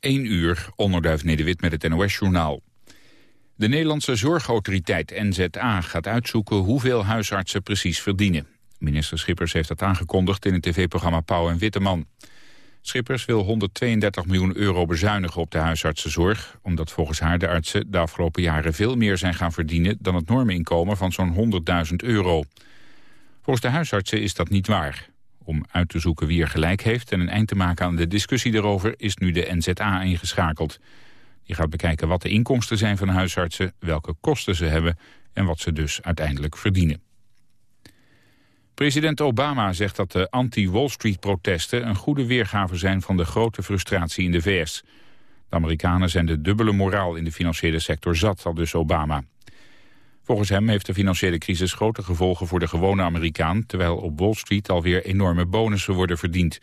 1 uur, onderduif Nederwit met het NOS-journaal. De Nederlandse Zorgautoriteit NZA gaat uitzoeken hoeveel huisartsen precies verdienen. Minister Schippers heeft dat aangekondigd in het tv-programma Pauw en Witteman. Schippers wil 132 miljoen euro bezuinigen op de huisartsenzorg... omdat volgens haar de artsen de afgelopen jaren veel meer zijn gaan verdienen... dan het norminkomen van zo'n 100.000 euro. Volgens de huisartsen is dat niet waar. Om uit te zoeken wie er gelijk heeft en een eind te maken aan de discussie daarover... is nu de NZA ingeschakeld. Die gaat bekijken wat de inkomsten zijn van huisartsen... welke kosten ze hebben en wat ze dus uiteindelijk verdienen. President Obama zegt dat de anti-Wall Street-protesten... een goede weergave zijn van de grote frustratie in de VS. De Amerikanen zijn de dubbele moraal in de financiële sector zat, al dus Obama. Volgens hem heeft de financiële crisis grote gevolgen voor de gewone Amerikaan... terwijl op Wall Street alweer enorme bonussen worden verdiend.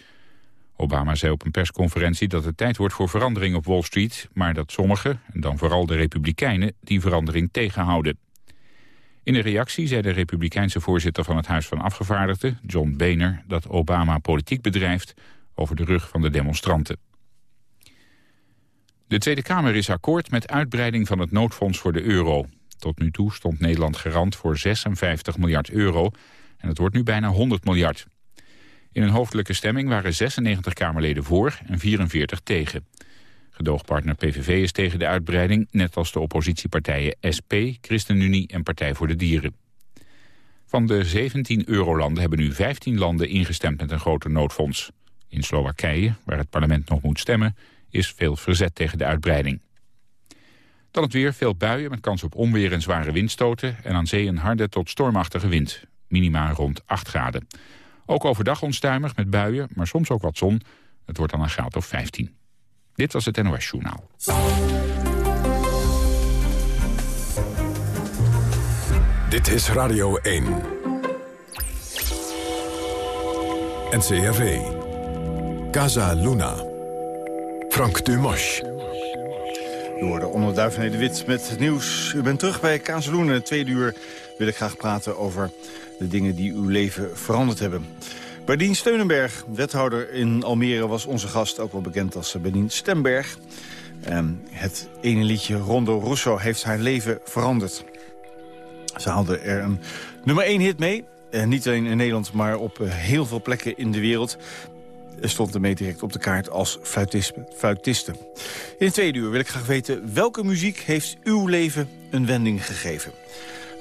Obama zei op een persconferentie dat het tijd wordt voor verandering op Wall Street... maar dat sommigen, en dan vooral de Republikeinen, die verandering tegenhouden. In een reactie zei de republikeinse voorzitter van het Huis van Afgevaardigden, John Boehner, dat Obama politiek bedrijft over de rug van de demonstranten. De Tweede Kamer is akkoord met uitbreiding van het noodfonds voor de euro. Tot nu toe stond Nederland garant voor 56 miljard euro en het wordt nu bijna 100 miljard. In een hoofdelijke stemming waren 96 Kamerleden voor en 44 tegen. Gedoogpartner PVV is tegen de uitbreiding, net als de oppositiepartijen SP, ChristenUnie en Partij voor de Dieren. Van de 17 eurolanden hebben nu 15 landen ingestemd met een groter noodfonds. In Slowakije, waar het parlement nog moet stemmen, is veel verzet tegen de uitbreiding. Dan het weer, veel buien met kans op onweer en zware windstoten... en aan zee een harde tot stormachtige wind. Minima rond 8 graden. Ook overdag onstuimig met buien, maar soms ook wat zon. Het wordt dan een graad of 15. Dit was het NOS Journaal. Dit is Radio 1. NCRV. Casa Luna. Frank Dumas. U hoorde onderduif de Wit met het nieuws. U bent terug bij Luna. In tweede uur wil ik graag praten over de dingen die uw leven veranderd hebben. Berdien Steunenberg, wethouder in Almere, was onze gast. Ook wel bekend als Berdien Stemberg. Het ene liedje Rondo Russo heeft haar leven veranderd. Ze haalde er een nummer 1 hit mee. Eh, niet alleen in Nederland, maar op eh, heel veel plekken in de wereld. Stond ermee direct op de kaart als fluitiste. In het tweede uur wil ik graag weten... welke muziek heeft uw leven een wending gegeven?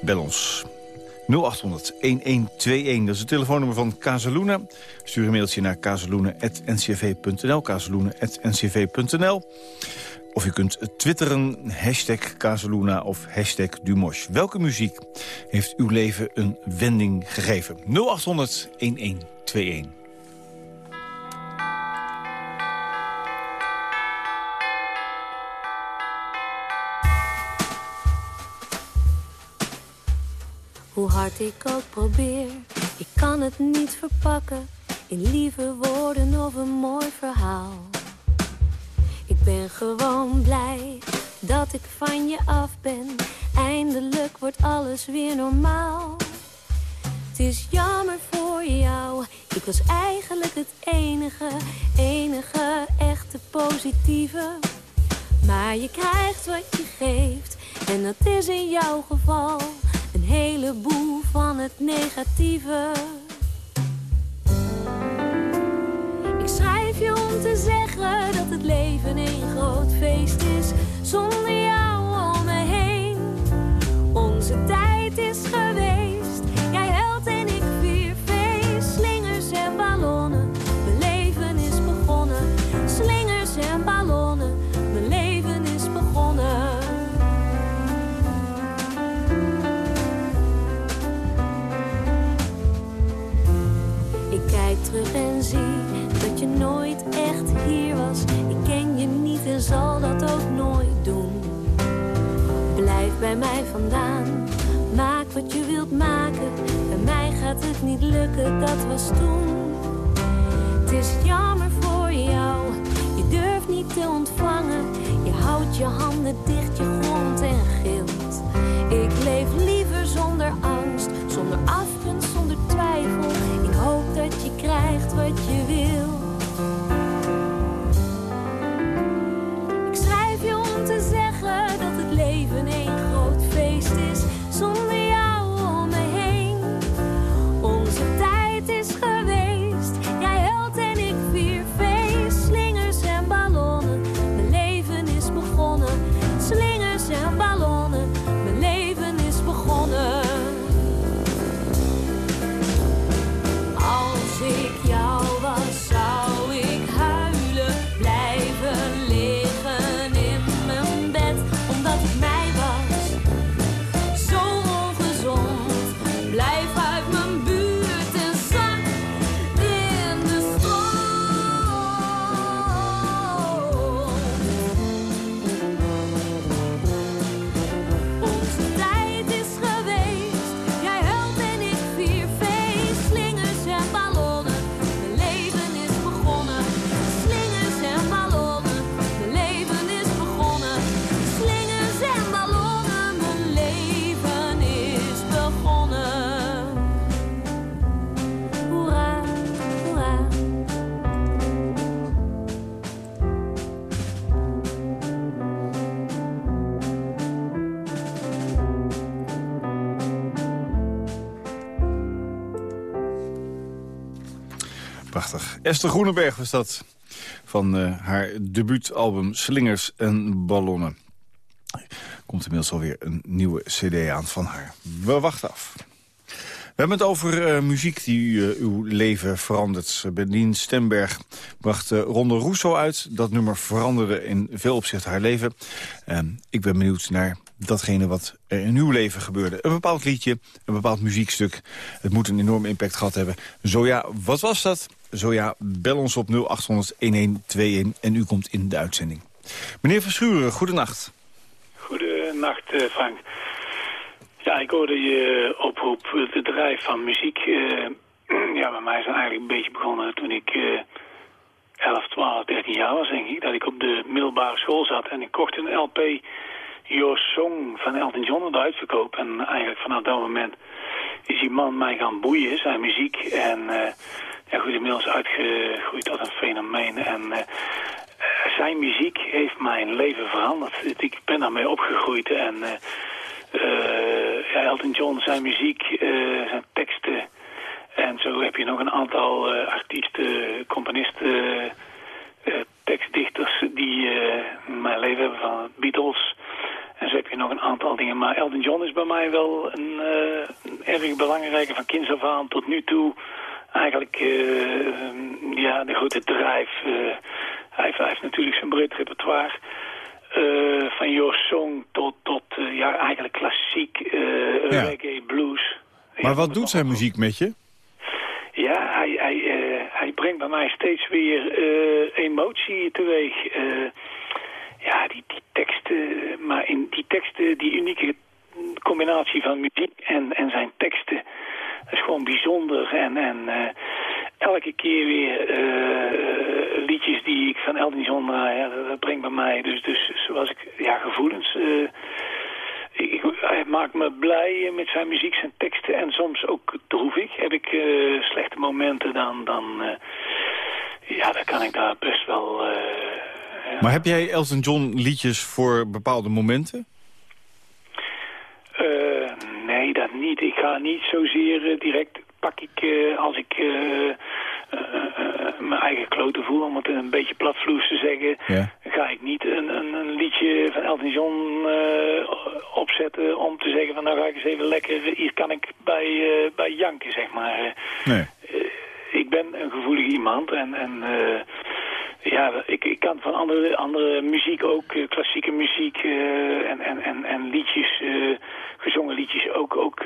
Bel ons 0800-1121. Dat is het telefoonnummer van Casaluna. Stuur een mailtje naar casaluna.ncv.nl. casaluna.ncv.nl. Of u kunt twitteren, hashtag Casaluna of hashtag Dumosh. Welke muziek heeft uw leven een wending gegeven? 0800-1121. Hoe hard ik ook probeer, ik kan het niet verpakken in lieve woorden of een mooi verhaal. Ik ben gewoon blij dat ik van je af ben. Eindelijk wordt alles weer normaal. Het is jammer voor jou, ik was eigenlijk het enige, enige echte positieve. Maar je krijgt wat je geeft en dat is in jouw geval een heleboel van het negatieve. Ik schrijf je om te zeggen dat het leven een groot feest is zonder jou om me heen. Onze tijd is geweest, mij vandaan, maak wat je wilt maken. Bij mij gaat het niet lukken, dat was toen. Het is jammer voor jou, je durft niet te ontvangen. Je houdt je handen dicht, je grond en gilt. Ik leef liever zonder angst, zonder afgunst, zonder twijfel. Ik hoop dat je krijgt wat je wil. Esther Groenenberg was dat. Van uh, haar debuutalbum Slingers en Ballonnen. Komt inmiddels alweer een nieuwe cd aan van haar. We wachten af. We hebben het over uh, muziek die uh, uw leven verandert. Bedien Stemberg bracht uh, Ronde Rousseau uit. Dat nummer veranderde in veel opzichten haar leven. ik ben benieuwd naar datgene wat er in uw leven gebeurde. Een bepaald liedje, een bepaald muziekstuk. Het moet een enorme impact gehad hebben. Zo ja, wat was dat? Zo ja, bel ons op 0800-1121 en u komt in de uitzending. Meneer Verschuren, goedenacht. Goedenacht, Frank. Ja, ik hoorde je oproep, de drijf van muziek. Uh, ja, bij mij is het eigenlijk een beetje begonnen toen ik uh, 11, 12, 13 jaar was, denk ik. Dat ik op de middelbare school zat en ik kocht een LP Your Song van Elton John in de uitverkoop. En eigenlijk vanaf dat moment is die man mij gaan boeien, zijn muziek. En uh, ja, goed, uitgegroeid tot een fenomeen. En uh, zijn muziek heeft mijn leven veranderd. Ik ben daarmee opgegroeid en... Ja, Elton John, zijn muziek, zijn teksten. En zo heb je nog een aantal artiesten, componisten, tekstdichters die mijn leven hebben van Beatles. En zo heb je nog een aantal dingen. Maar Elton John is bij mij wel een, erg belangrijke van kinds tot nu toe. Eigenlijk ja, de grote drijf. hij, heeft, hij heeft natuurlijk zijn breed repertoire. Uh, van Your Song tot, tot ja, eigenlijk klassiek, ja. reggae, blues. Maar wat doet zijn muziek met je? Ja, hij, hij, hij brengt bij mij steeds weer emotie teweeg. ja, die, die teksten, maar in die teksten, die unieke combinatie van muziek en, en zijn teksten, dat is gewoon bijzonder. En, en elke keer weer uh, liedjes die ik van Elton John draai. Ja, dat, brengt bij mij. Dus, dus zoals ik, ja, gevoelens. Uh, ik, hij maakt me blij met zijn muziek, zijn teksten. En soms ook droevig. Heb ik slechte momenten, dan, dan, ja, dan kan ik daar best wel... Ja. Maar heb jij Elton John liedjes voor bepaalde momenten? Nee, dat niet. Ik ga niet zozeer direct pak ik, uh, als ik uh, uh, mijn eigen kloten voel, om het een beetje platvloers te zeggen, ja. ga ik niet een, een, een, liedje van Elton John opzetten om te zeggen van nou ga ik eens even lekker, hier kan ik bij, bij janken, zeg maar. Nee. ik ben een gevoelig iemand en, en ja, ik, ik kan van andere, andere muziek ook, klassieke muziek en, en, en, en liedjes gezongen liedjes ook, ook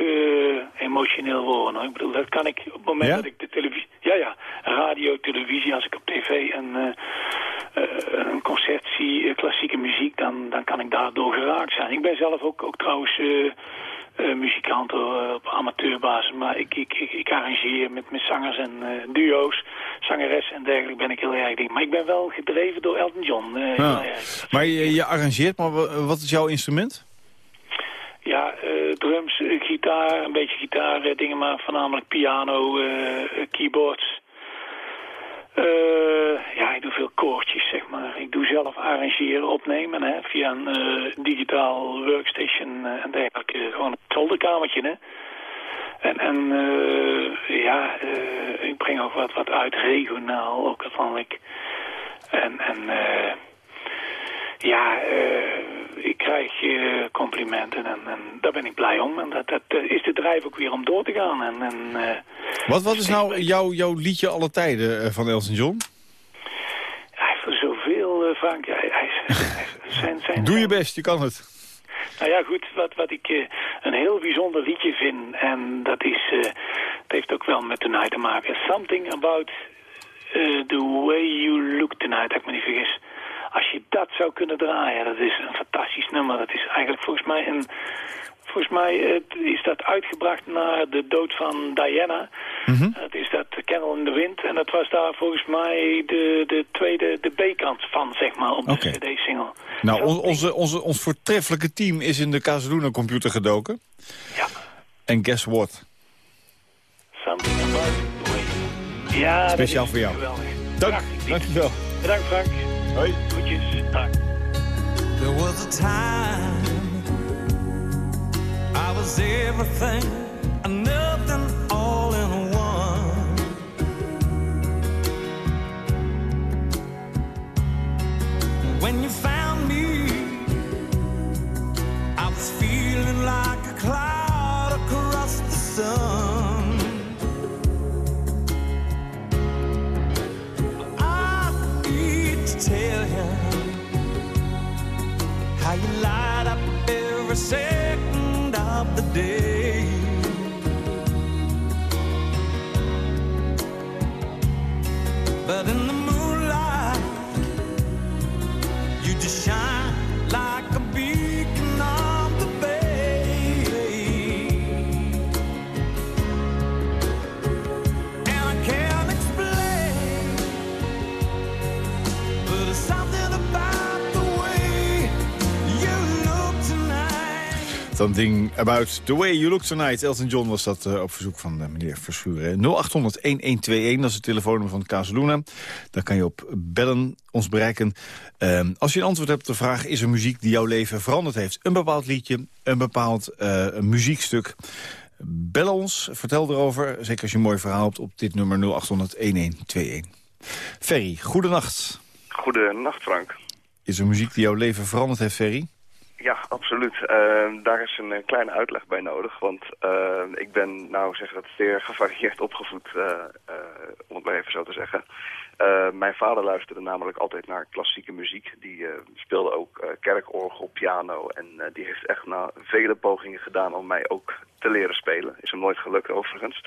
emotioneel worden. Ik bedoel, dat kan ik op het moment dat ik de televisie... Ja, ja, radio, televisie, als ik op tv een, uh, een concert zie, klassieke muziek, dan, dan kan ik daardoor geraakt zijn. Ik ben zelf ook, ook trouwens... muzikant op amateurbasis, maar ik, ik, ik, ik, arrangeer met, met zangers en duo's, zangeres en dergelijke ben ik heel erg ding. Maar ik ben wel gedreven door Elton John. Ja. Maar je, je arrangeert, maar wat is jouw instrument? Ja, uh, drums, uh, gitaar, een beetje gitaar, uh, dingen, maar voornamelijk piano, keyboards. Ja, ik doe veel koortjes, zeg maar. Ik doe zelf arrangeren, opnemen, hè, via een digitaal workstation en dergelijke. Gewoon een zolderkamertje, hè. En, en ja, ik breng ook wat, wat uit regionaal, ook uiteindelijk. En, en ja, ik krijg uh, complimenten en, en, daar ben ik blij om. En dat, dat uh, is de drijf ook weer om door te gaan. En, en, uh, wat, wat is nou jouw, jouw liedje alle tijden van Elton John? Hij heeft er zoveel, Frank. Hij, hij, zijn, zijn, Doe je best, je kan het. Nou ja, goed, wat, wat ik een heel bijzonder liedje vind... en dat is, het heeft ook wel met Tonight te maken... Something about the way you look tonight, als ik me niet vergis... Als je dat zou kunnen draaien, dat is een fantastisch nummer. Dat is eigenlijk volgens mij een... Volgens mij is dat uitgebracht na de dood van Diana. Mm Het is dat Candle in the Wind. En dat was daar volgens mij de, de tweede, de B-kant van, zeg maar, op de CD-single. Nou, on, onze, onze, ons voortreffelijke team is in de Casaluna computer gedoken. Ja. En guess what? Something about the way. Ja, Speciaal voor jou. Dank, dankjewel. Bedankt, Frank. There was a time I was everything Something About the Way You Look Tonight. Elton John was dat eh, op verzoek van eh, meneer Verschuren. 0800-1121, dat is het telefoonnummer van Casaluna. Daar kan je op bellen, ons bereiken. Ehm, als je een antwoord hebt op de vraag... is er muziek die jouw leven veranderd heeft? Een bepaald liedje, een bepaald eh, muziekstuk... Bel ons, vertel erover. Zeker als je een mooi verhaal hebt op dit nummer 0800-1121. Ferry, goedenacht. Goedenacht, Frank. Is er muziek die jouw leven veranderd heeft, Ferry? Ja, absoluut. Uh, daar is een uh, kleine uitleg bij nodig. Want uh, ik ben, nou zeg dat, zeer gevarieerd opgevoed, om het maar even zo te zeggen. mijn vader luisterde namelijk altijd naar klassieke muziek. Die speelde ook kerkorgel, piano. En die heeft echt na vele pogingen gedaan om mij ook te leren spelen. Is hem nooit gelukt overigens.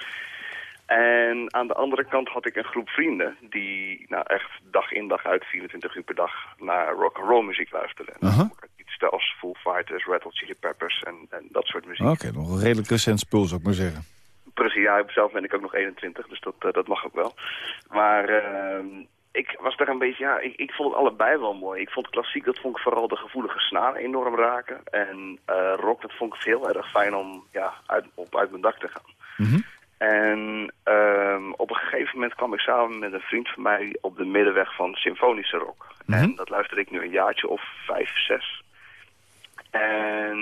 En aan de andere kant had ik een groep vrienden die nou echt dag in dag uit 24 uur per dag naar rock and roll muziek luisterden. Uh. Als Foo Fighters, Red Hot Chili Peppers en, en dat soort muziek. Oké, okay, nog een redelijk recent spul zou ik maar zeggen. Precies, ja, zelf ben ik ook nog 21, dus dat, uh, dat mag ook wel. Maar uh, ik was daar een beetje, ja, ik, ik vond het allebei wel mooi. Ik vond klassiek, dat vond ik vooral de gevoelige snaar enorm raken. En uh, rock, dat vond ik heel erg fijn om ja, uit, op uit mijn dak te gaan. Mm -hmm. En um, op een gegeven moment kwam ik samen met een vriend van mij op de middenweg van symfonische rock. Mhm. Mm -hmm. En dat luisterde ik nu een jaartje of vijf, zes. En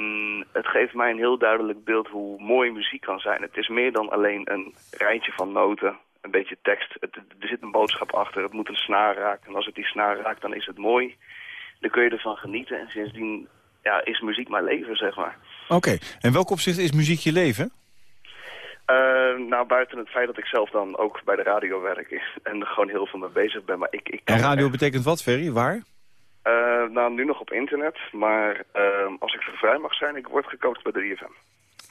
het geeft mij een heel duidelijk beeld hoe mooi muziek kan zijn. Het is meer dan alleen een rijtje van noten, een beetje tekst. Het, er zit een boodschap achter, het moet een snaar raken. En als het die snaar raakt, dan is het mooi. Dan kun je ervan genieten. En sindsdien ja, is muziek mijn leven, zeg maar. Oké, okay. en welk opzicht is muziek je leven? Uh, nou, buiten het feit dat ik zelf dan ook bij de radio werk en er gewoon heel veel mee bezig ben. Maar ik, ik en radio echt... betekent wat, Ferry? Waar? Uh, nou, nu nog op internet, maar uh, als ik vrij mag zijn, ik word gecoacht bij de 3FM.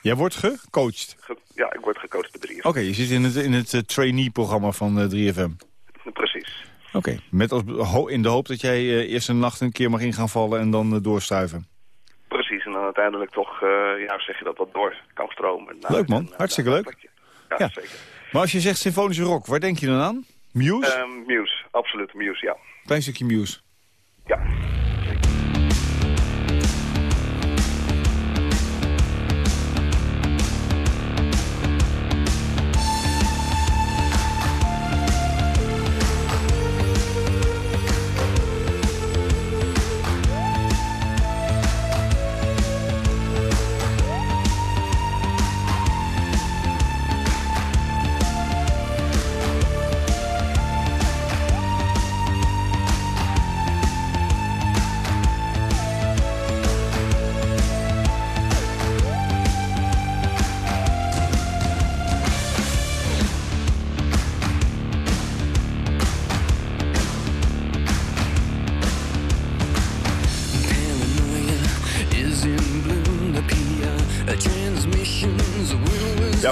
Jij wordt gecoacht? Ge ja, ik word gecoacht bij 3FM. Oké, okay, je zit in het, in het uh, trainee-programma van 3FM. Precies. Oké, okay. met als, in de hoop dat jij eerst een nacht een keer mag in gaan vallen en dan doorstuiven. Precies, en dan uiteindelijk toch, ja, zeg je dat, wat door kan stromen. Nou, leuk man, en, hartstikke leuk. Ja, ja, zeker. Maar als je zegt symfonische rock, waar denk je dan aan? Muse? Um, Muse, absoluut, Muse, ja. Klein stukje Muse. Ja.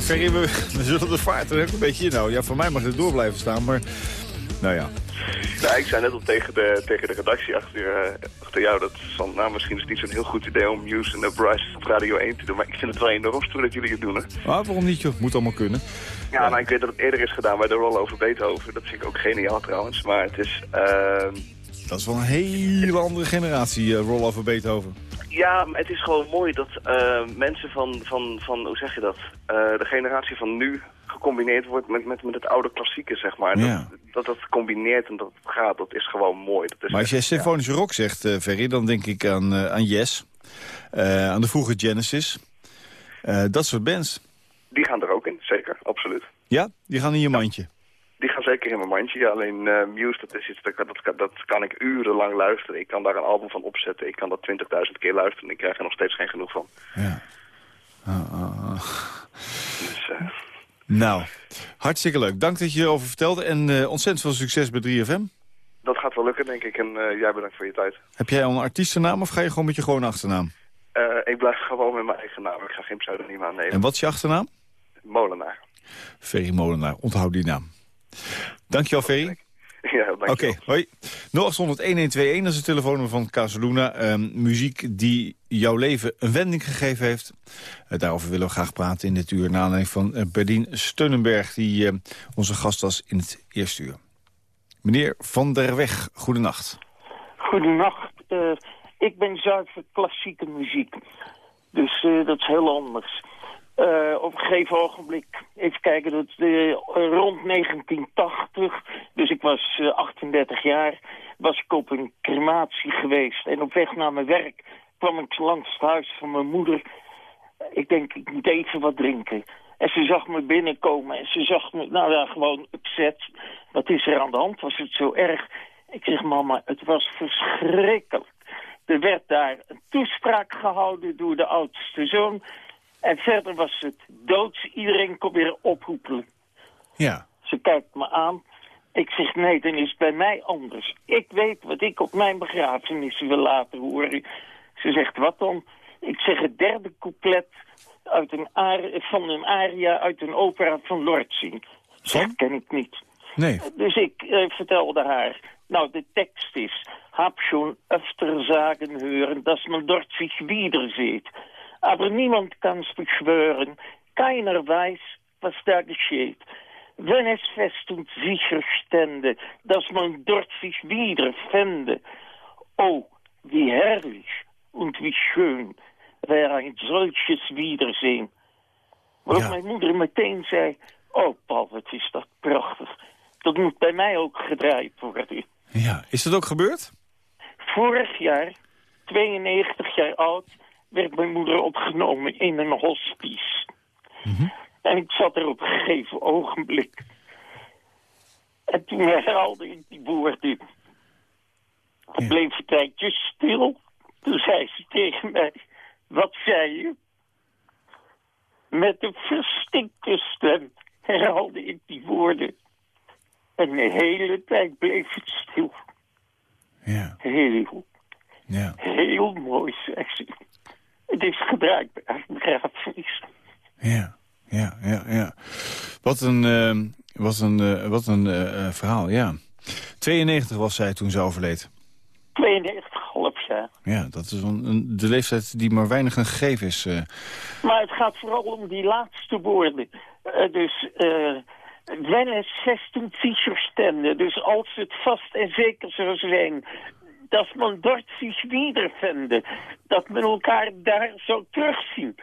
Ferry, we, we zullen de vaart er ook een beetje inhouden. Ja, voor mij mag het door blijven staan, maar nou ja. Nou, ik zei net al tegen de, tegen de redactie achter, uh, achter jou dat van, nou, misschien is het niet zo'n heel goed idee om Muse en uh, Bryce op Radio 1 te doen. Maar ik vind het wel enorm stoer dat jullie het doen, hè? Ah, waarom niet, joh? Moet allemaal kunnen. Ja, ja. Nou, ik weet dat het eerder is gedaan bij de rol over Beethoven. Dat vind ik ook geniaal trouwens, maar het is... Uh... Dat is wel een hele andere generatie, uh, Roll over Beethoven. Ja, maar het is gewoon mooi dat uh, mensen van, van, van, hoe zeg je dat, uh, de generatie van nu gecombineerd wordt met, met, met het oude klassieke, zeg maar. Ja. Dat, dat dat combineert en dat het gaat, dat is gewoon mooi. Dat is maar als jij symfonische ja. rock zegt, uh, Ferry, dan denk ik aan, aan Yes, aan de vroege Genesis, dat soort bands. Die gaan er ook in, zeker, absoluut. Ja? Die gaan in je mandje? Zeker in mijn mandje. Alleen eh, Muse, dat is iets, dat, dat, kan- dat kan ik urenlang luisteren. Ik kan daar een album van opzetten. Ik kan dat 20.000 keer luisteren en ik krijg er nog steeds geen genoeg van. Ja. Ah, ah, ah. Dus, eh, Nou, hartstikke leuk. Dank dat je erover vertelde en eh, ontzettend veel succes bij 3FM. dat gaat wel lukken, denk ik. En jij bedankt voor je tijd. Heb jij al een artiestennaam of ga je gewoon met je gewone achternaam? Ik blijf gewoon met mijn eigen naam. Ik ga geen pseudoniem aannemen. En wat is je achternaam? Molenaar. Ferry Molenaar. Onthoud die naam. Dankjewel, Ferry. Ja. Oké, hoi. 0800-1121, dat is het telefoonnummer van Casaluna. Ehm, muziek die jouw leven een wending gegeven heeft. Eh, daarover willen we graag praten in dit uur... naar aanleiding van uh, Berdien Steunenberg... die eh, onze gast was in het eerste uur. Meneer Van der Weg, goedenacht. Goedenacht. Eh, ik ben zuiver klassieke muziek. Dus eh, dat is heel anders. Eh, op een gegeven ogenblik, even kijken, dat, eh, rond 1980, dus ik was eh, 38 jaar, was ik op een crematie geweest. En op weg naar mijn werk kwam ik langs het huis van mijn moeder. Ik denk, ik moet even wat drinken. En ze zag me binnenkomen en ze zag me, nou ja, gewoon upset. Wat is er aan de hand? Was het zo erg? Ik zeg, mama, het was verschrikkelijk. Er werd daar een toespraak gehouden door de oudste zoon. En verder was het doods. Iedereen kon weer ophoepelen. Ja, Ze kijkt me aan. Ik zeg, nee, dan is het bij mij anders. Ik weet wat ik op mijn begrafenis wil laten horen. Ze zegt, wat dan? Ik zeg het derde couplet uit een van een aria uit een opera van Lortzing. Dat ken ik niet. nee. Dus ik eh, vertelde haar. Nou, de tekst is... Hab schon öfter sagen hören, dass man dort sich wieder sieht. Aber niemand kann's beschwören. Keiner weiß, was da geschieht. Wenn es fest und sicher stände, dass man dort sich wieder fände. Oh, wie herrlich und wie schön wäre ein solches Wiedersehen. Waarop Ja. mijn moeder meteen zei... Oh, Paul, wat is dat prachtig. Dat moet bij mij ook gedraaid worden. Ja, is dat ook gebeurd? Vorig jaar, 92 jaar oud, werd mijn moeder opgenomen in een hospice. En ik zat er op een gegeven ogenblik. En toen herhaalde ik die woorden. Ja. bleef een tijdje stil. Toen zei ze tegen mij, wat zei je? Met een verstikte stem herhaalde ik die woorden. En de hele tijd bleef het stil. Ja, Heel, ja. heel mooi, zei ze. Het is haar begrafenis. Ja, ja, ja, ja. Wat een, ehm, wat een, eh, wat een eh, eh, verhaal, ja. 92 was zij toen ze overleed. 92,5 jaar. Ja, dat is een, een- de leeftijd die maar weinig een gegeven is. Maar het gaat vooral om die laatste woorden. Dus, eh es fest und sicher stände. Dus als het vast en zeker zou zijn... dat man dort zich wiederfände. Dat men elkaar daar zou terugzien.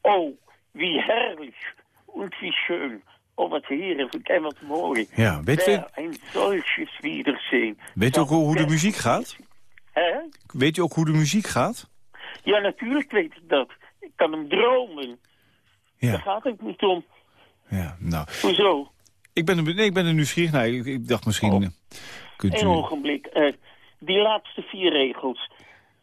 Oh, wie herrlich und wie schön. Oh, wat heerlijk en wat mooi. Ja, weet u, ein solches Wiedersehen. weet u ook hoe de muziek gaat? Hè? Weet u ook hoe de muziek gaat? Ja, natuurlijk weet ik dat. Ik kan hem dromen. Daar Ja, gaat het niet om. ja nou. Hoezo? Ik ben, er- nee, ik ben er nieuwsgierig naar. Ik, ik dacht misschien... Oh. eh, kunt Een u... ogenblik. eh, die laatste vier regels.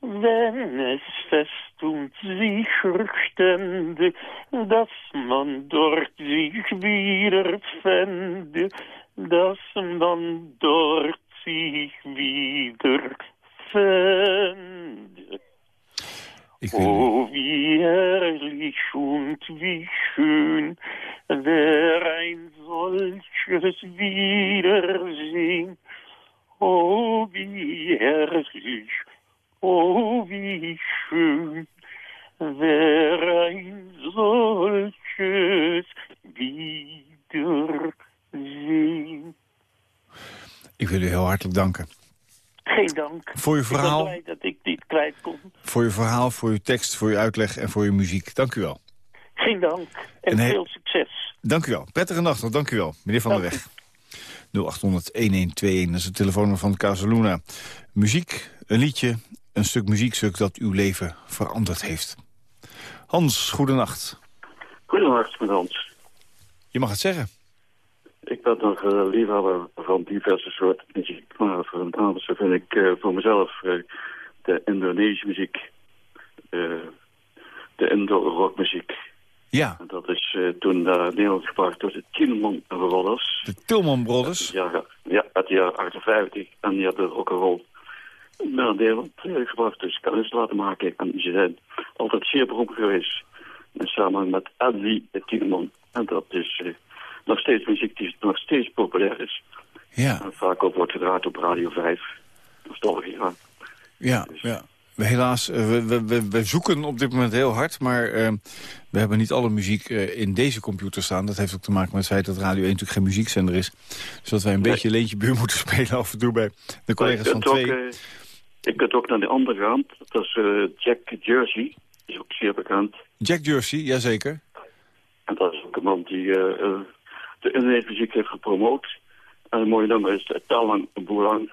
Wenn es fest und sicher stände, dass man dort sich wiederfände, dass man dort sich wiederfände. Oh, wie herrlich und wie schön wär ein solches Wiedersehen. Oh, wie herrlich, oh, wie schön wär ein solches Wiedersehen. Heel hartelijk danken. Geen dank. Voor uw Ik ben verhaal, blij dat ik dit kwijt kon. voor uw verhaal, voor uw tekst, voor uw uitleg en voor uw muziek. Dank u wel. Geen dank. En heel- veel succes. Dank u wel. Prettige nacht nog. Dank u wel. Meneer Van der Weg. 0800-1121, dat is het telefoonnummer van Casaluna. Muziek, een liedje, een stuk muziekstuk dat uw leven veranderd heeft. Hans, goedenacht. Goedenacht, met Hans. Je mag het zeggen. Ik ben nog eh, liefhebber van diverse soorten muziek. Maar voor vind ik eh, voor mezelf eh, de Indonesische muziek. de Indo-rockmuziek. Ja, En dat is toen naar Nederland gebracht door de Tielman Brothers. de Tilman Brothers. Ja, ja, uit de jaren 58. En die hebben rock'n'roll naar Nederland gebracht. Dus kan eens laten maken. En ze zijn altijd zeer beroemd geweest. En samen met Adli Tielman. En dat is nog steeds muziek die nog steeds populair is. Ja, En vaak ook wordt gedraaid op Radio 5. Nostalgie, ja. ja, ja. We Helaas, eh, we, we, we, zoeken op dit moment heel hard, maar eh, we hebben niet alle muziek eh, in deze computer staan. Dat heeft ook te maken met het feit dat Radio 1 natuurlijk geen muziekzender is. Dus dat wij een Nee. beetje leentje buur moeten spelen af en toe bij de collega's van twee. je kunt ook naar de andere kant. Dat is Jack Jersey. Die is ook zeer bekend. Jack Jersey, jazeker. En dat is ook een man die de internetmuziek heeft gepromoot. En een mooie nummer is uh, Talang Boelang.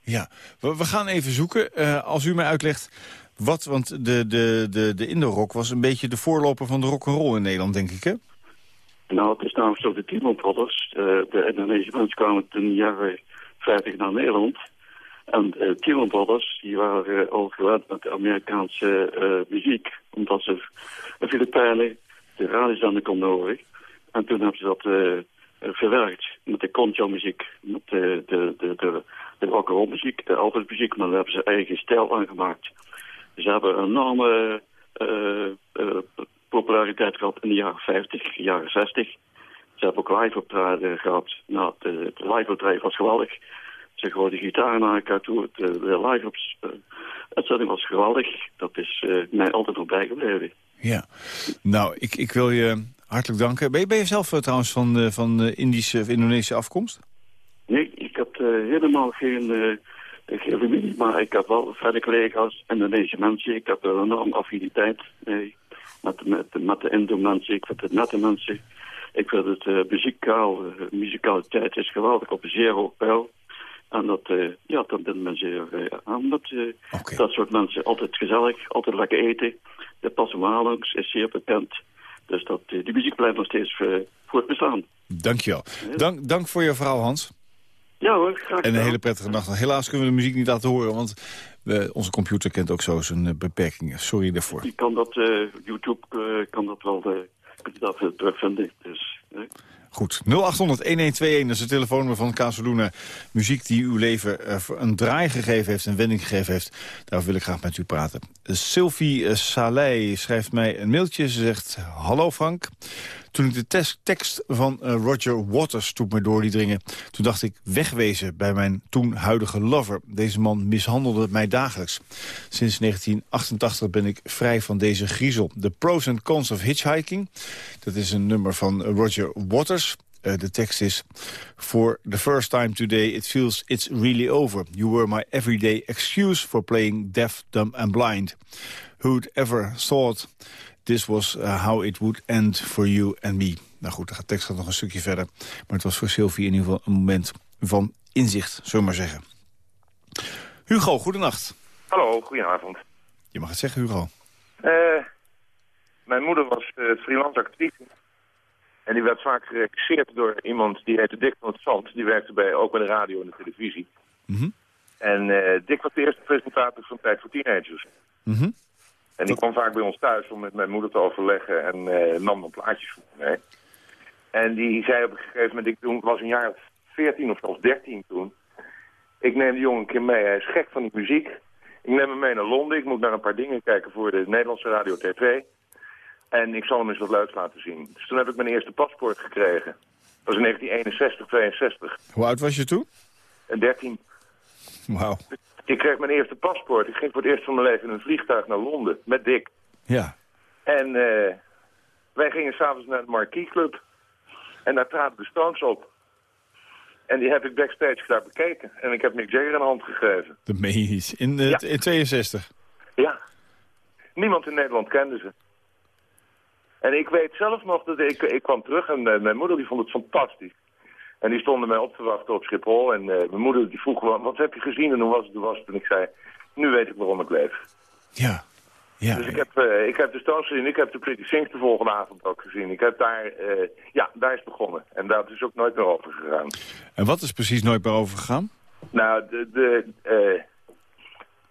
Ja, we, we gaan even zoeken. Eh, als u mij uitlegt wat, want de, de, de, de Indo-rock was een beetje de voorloper van de rock'n'roll in Nederland, denk ik, hè? Nou, het is namelijk zo de Timon Brothers. eh, de Indonesische mensen kwamen in de jaren 50 naar Nederland. En de Timon Brothers, die waren eh, al gewend met de Amerikaanse eh, muziek. Omdat ze de Filipijnen de radiozender konden horen. En toen hebben ze dat eh, verwerkt met de concho muziek. Met de, de, de, de, de rock'n'roll muziek, de Elvis muziek. Maar daar hebben ze eigen stijl aangemaakt. Ze hebben een enorme eh, eh, populariteit gehad in de jaren 50, jaren 60. Ze hebben ook live optreden gehad. Nou, de, de live optreden was geweldig. Ze gooiden gitaar naar elkaar toe. De, de live uh, uitzending was geweldig. Dat is eh, mij altijd nog bijgebleven. Ja, nou, ik, ik wil je hartelijk. Ben je, ben je zelf eh, trouwens van, eh, van eh, Indische of Indonesische afkomst? Nee, ik heb eh, helemaal geen, eh, familie, maar ik heb wel verder collega's, Indonesische mensen. Ik heb een enorme affiniteit eh, met, met, met de Indo-mensen. Ik vind het nette mensen. Ik vind het uh, muzikaal, uh, muzikaliteit is geweldig op een zeer hoog peil. En dat, uh, ja, dat bindt men zeer aan. Dat, okay. dat soort mensen altijd gezellig, altijd lekker eten. De Passomalungs is zeer bekend. Dus dat, uh, die muziek blijft nog steeds uh, voortbestaan. Dankjewel. Dank, dank voor je verhaal, Hans. Ja hoor, graag En een hele prettige nacht. Helaas kunnen we de muziek niet laten horen, want we, onze computer kent ook zo zijn beperkingen. Sorry daarvoor. Je kan dat, YouTube kan dat wel, dat terugvinden. Dus, Goed, 0800-1121, dat is het telefoonnummer van Casaluna. Muziek die uw leven uh, een draai gegeven heeft, een wending gegeven heeft. Daarover wil ik graag met u praten. Sylvie Salei schrijft mij een mailtje. Ze zegt, hallo Frank. Toen ik de tekst van uh, Roger Waters tot me door liet dringen... toen dacht ik wegwezen bij mijn toen huidige lover. Deze man mishandelde mij dagelijks. Sinds 1988 ben ik vrij van deze griezel. The Pros and Cons of Hitchhiking. Dat is een nummer van Roger Waters. Uh, de tekst is... For the first time today it feels it's really over. You were my everyday excuse for playing deaf, dumb and blind. Who'd ever thought... This was uh, how it would end for you and me. Nou goed, de tekst gaat nog een stukje verder. Maar het was voor Sylvie in ieder geval een moment van inzicht, zullen we maar zeggen. Hugo, goedenacht. Hallo, goedenavond. Je mag het zeggen, Hugo. Uh, mijn moeder was uh, freelance actrice. En die werd vaak geregisseerd door iemand die heette Dick van het Zand. Die werkte bij, ook bij de radio en de televisie. Mm -hmm. En uh, Dick was de eerste presentator van Tijd voor Teenagers. Mm -hmm. En die kwam vaak bij ons thuis om met mijn moeder te overleggen en uh, nam dan plaatjes voor mee. En die zei op een gegeven moment, ik toen, was een jaar of 14 of zelfs 13 toen. Ik neem de jongen een keer mee, hij is gek van die muziek. Ik neem hem mee naar Londen, ik moet naar een paar dingen kijken voor de Nederlandse radio TV. En ik zal hem eens wat leuks laten zien. Dus toen heb ik mijn eerste paspoort gekregen. Dat was in 1961, 62. Hoe oud was je toen? En 13. Wauw. Ik kreeg mijn eerste paspoort. Ik ging voor het eerst van mijn leven in een vliegtuig naar Londen met Dick. Ja. En uh, wij gingen s'avonds naar de Marquis Club. En daar traden de Stones op. En die heb ik backstage daar bekeken. En ik heb Mick Jagger een hand gegeven. Je niet. In, uh, ja. in 62? Ja. Niemand in Nederland kende ze. En ik weet zelf nog dat ik, ik kwam terug en uh, mijn moeder die vond het fantastisch. En die stonden mij op te wachten op Schiphol. En uh, mijn moeder die vroeg gewoon, wat heb je gezien en hoe was het, hoe was het? En ik zei, nu weet ik waarom ik leef. Ja. Ja, dus ik heb, eh, ik heb de Stones gezien, ik heb de Pretty Things de volgende avond ook gezien. Ik heb daar, eh, ja, daar is het begonnen. En daar is ook nooit meer over gegaan. En wat is precies nooit meer overgegaan? Nou, de, de, eh,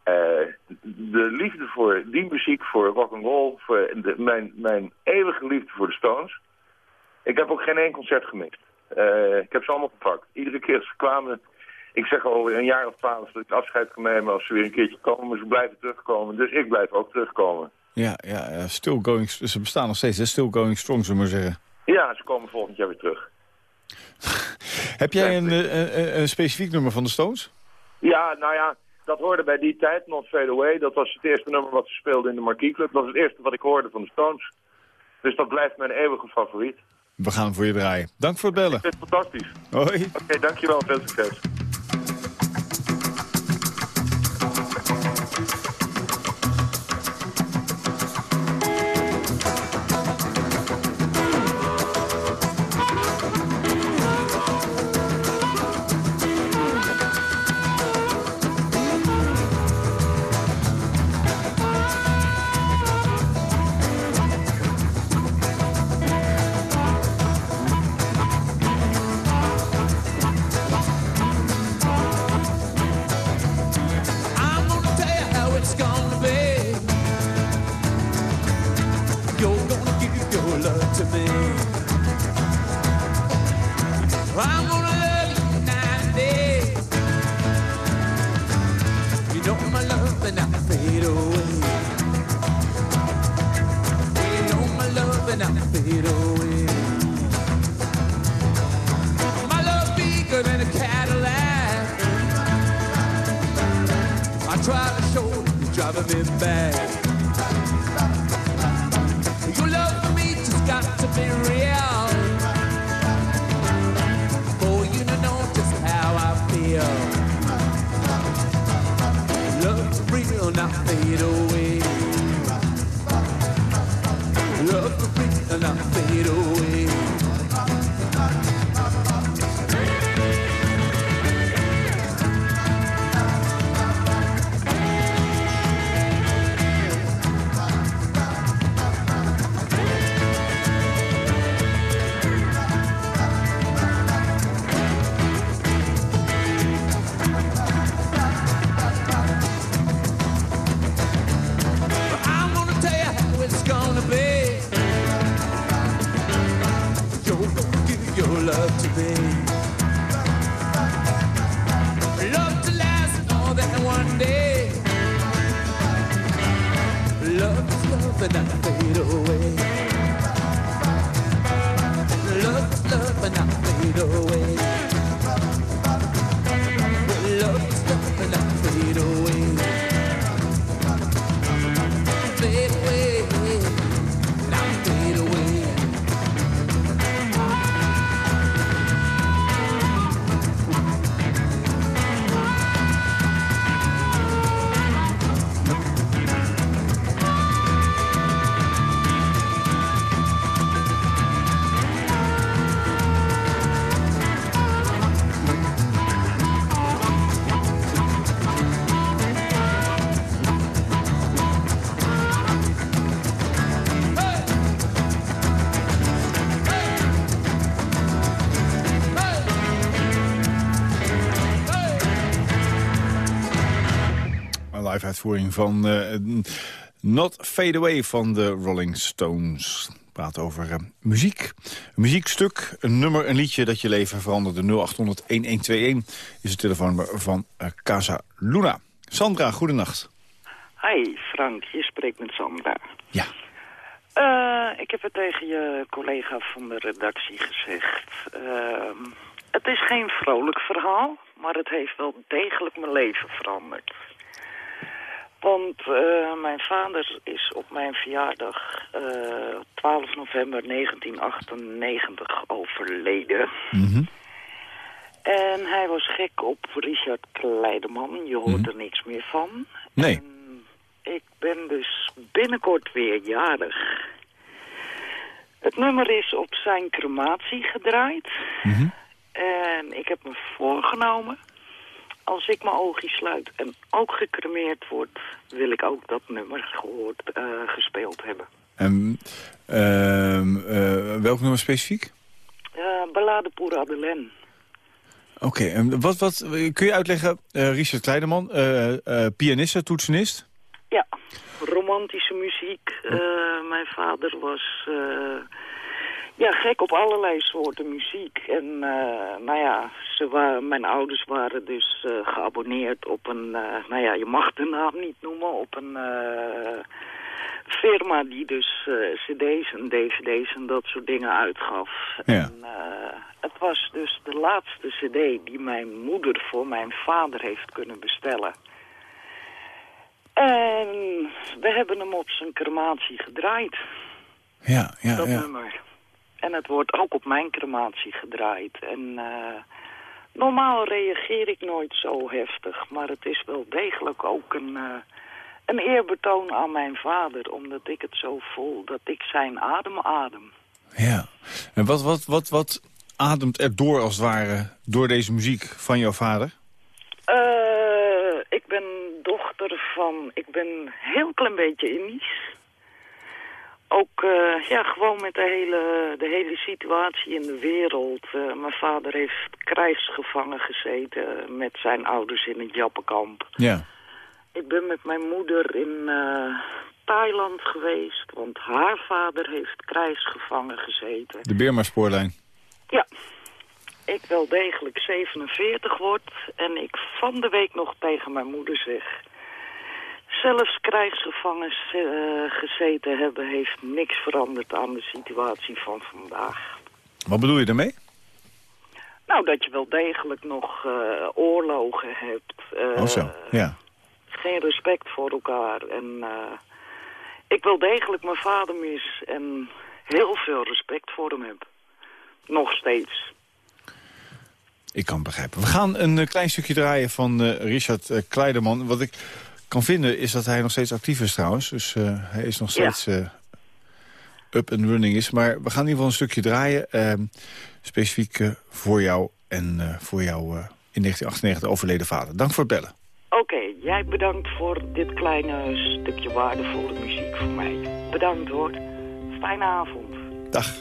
eh, de liefde voor die muziek, voor rock and roll, voor de, mijn, mijn eeuwige liefde voor de Stones. Ik heb ook geen één concert gemist. Eh, ik heb ze allemaal gepakt. Iedere keer als ze kwamen, ik zeg al een jaar of twaalf dat ik afscheid kan nemen als ze weer een keertje komen. Maar ze blijven terugkomen, dus ik blijf ook terugkomen. Ja, ja, ja still going, ze bestaan nog steeds, hè? still going strong, zullen we maar zeggen. Ja, ze komen volgend jaar weer terug. Heb jij een, eh, een, een specifiek nummer van de Stones? Ja, nou ja, dat hoorde bij die tijd, Not Fade Away. Dat was het eerste nummer wat ze speelden in de Marquis Club. Dat was het eerste wat ik hoorde van de Stones. Dus dat blijft mijn eeuwige favoriet. We gaan voor je draaien. Dank voor het bellen. Ik vind het fantastisch. Hoi. Oké, dankjewel. Veel succes. You, mad. Your love for me just got to be real. Live uitvoering van eh, Not Fade Away van de Rolling Stones. We praten over eh, muziek. Een muziekstuk, een nummer, een liedje dat je leven veranderde. 0800-1121 is het telefoonnummer van eh, Casa Luna. Sandra, goedenacht. Hi Frank, je spreekt met Sandra. Ja. Ik heb het tegen je collega van de redactie gezegd. Ehm, het is geen vrolijk verhaal, maar het heeft wel degelijk mijn leven veranderd. Want eh, mijn vader is op mijn verjaardag eh, 12 november 1998 overleden. En hij was gek op Richard Kleideman. Je hoort er niks meer van. Nee. Ik ben dus binnenkort weer jarig. Het nummer is op zijn crematie gedraaid. En ik heb me voorgenomen als ik mijn oogjes sluit en ook gecremeerd word... wil ik ook dat nummer gehoord, eh, gespeeld hebben. En, ehm, eh, welk nummer specifiek? Uh, Ballade pour Adelaine. Oké, en wat, wat, kun je uitleggen, Richard Kleiderman, pianiste, toetsenist? Ja, romantische muziek. Mijn vader was ja, gek op allerlei soorten muziek. En eh, nou ja, ze waren, mijn ouders waren dus eh, geabonneerd op een, eh, nou ja, je mag de naam niet noemen, op een firma die dus cd's en dvd's en dat soort dingen uitgaf. Ja. En, het was dus de laatste cd die mijn moeder voor mijn vader heeft kunnen bestellen. En we hebben hem op zijn crematie gedraaid, Ja, ja, dat ja. nummer. En het wordt ook op mijn crematie gedraaid. En eh, normaal reageer ik nooit zo heftig, maar het is wel degelijk ook een, eh, een eerbetoon aan mijn vader, omdat ik het zo voel dat ik zijn adem adem. ja. En wat, wat, wat, wat ademt er door als het ware, door deze muziek van jouw vader? Eh, ik ben dochter van... Ik ben een heel klein beetje Indisch. Ook eh, ja, gewoon met de hele, de hele situatie in de wereld. Eh, mijn vader heeft krijgsgevangen gezeten met zijn ouders in het Jappenkamp. Ja. Ik ben met mijn moeder in eh, Thailand geweest, want haar vader heeft krijgsgevangen gezeten. De Birma-spoorlijn. Ja, ik wel degelijk 47 word en ik van de week nog tegen mijn moeder zeg... Zelfs krijgsgevangens eh, gezeten hebben heeft niks veranderd aan de situatie van vandaag. Wat bedoel je daarmee? Nou, dat je wel degelijk nog eh, oorlogen hebt. oh zo, ja. Geen respect voor elkaar. En ik wel degelijk mijn vader mis en heel veel respect voor hem heb. Nog steeds. Ik kan het begrijpen. We gaan een klein stukje draaien van Richard Kleiderman. Wat ik kan vinden is dat hij nog steeds actief is trouwens. Dus eh, hij is nog steeds eh, up and running is. Maar we gaan in ieder geval een stukje draaien. eh, specifiek eh, voor jou en voor jouw eh, in 1998 overleden vader. Dank voor het bellen. Oké, jij bedankt voor dit kleine stukje waardevolle muziek voor mij. Bedankt hoor. Fijne avond. Dag.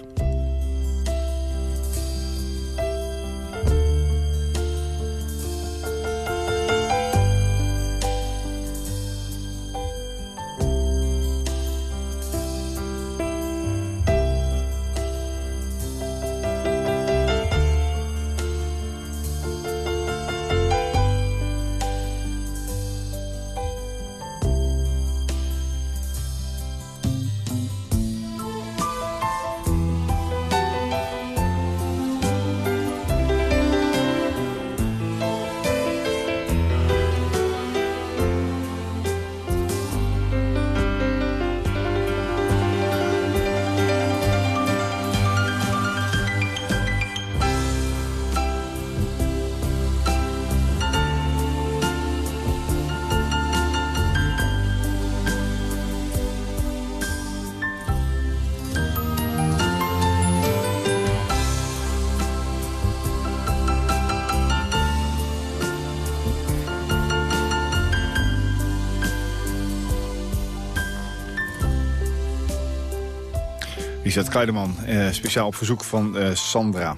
Richard Kleiderman, eh, speciaal op verzoek van eh, Sandra.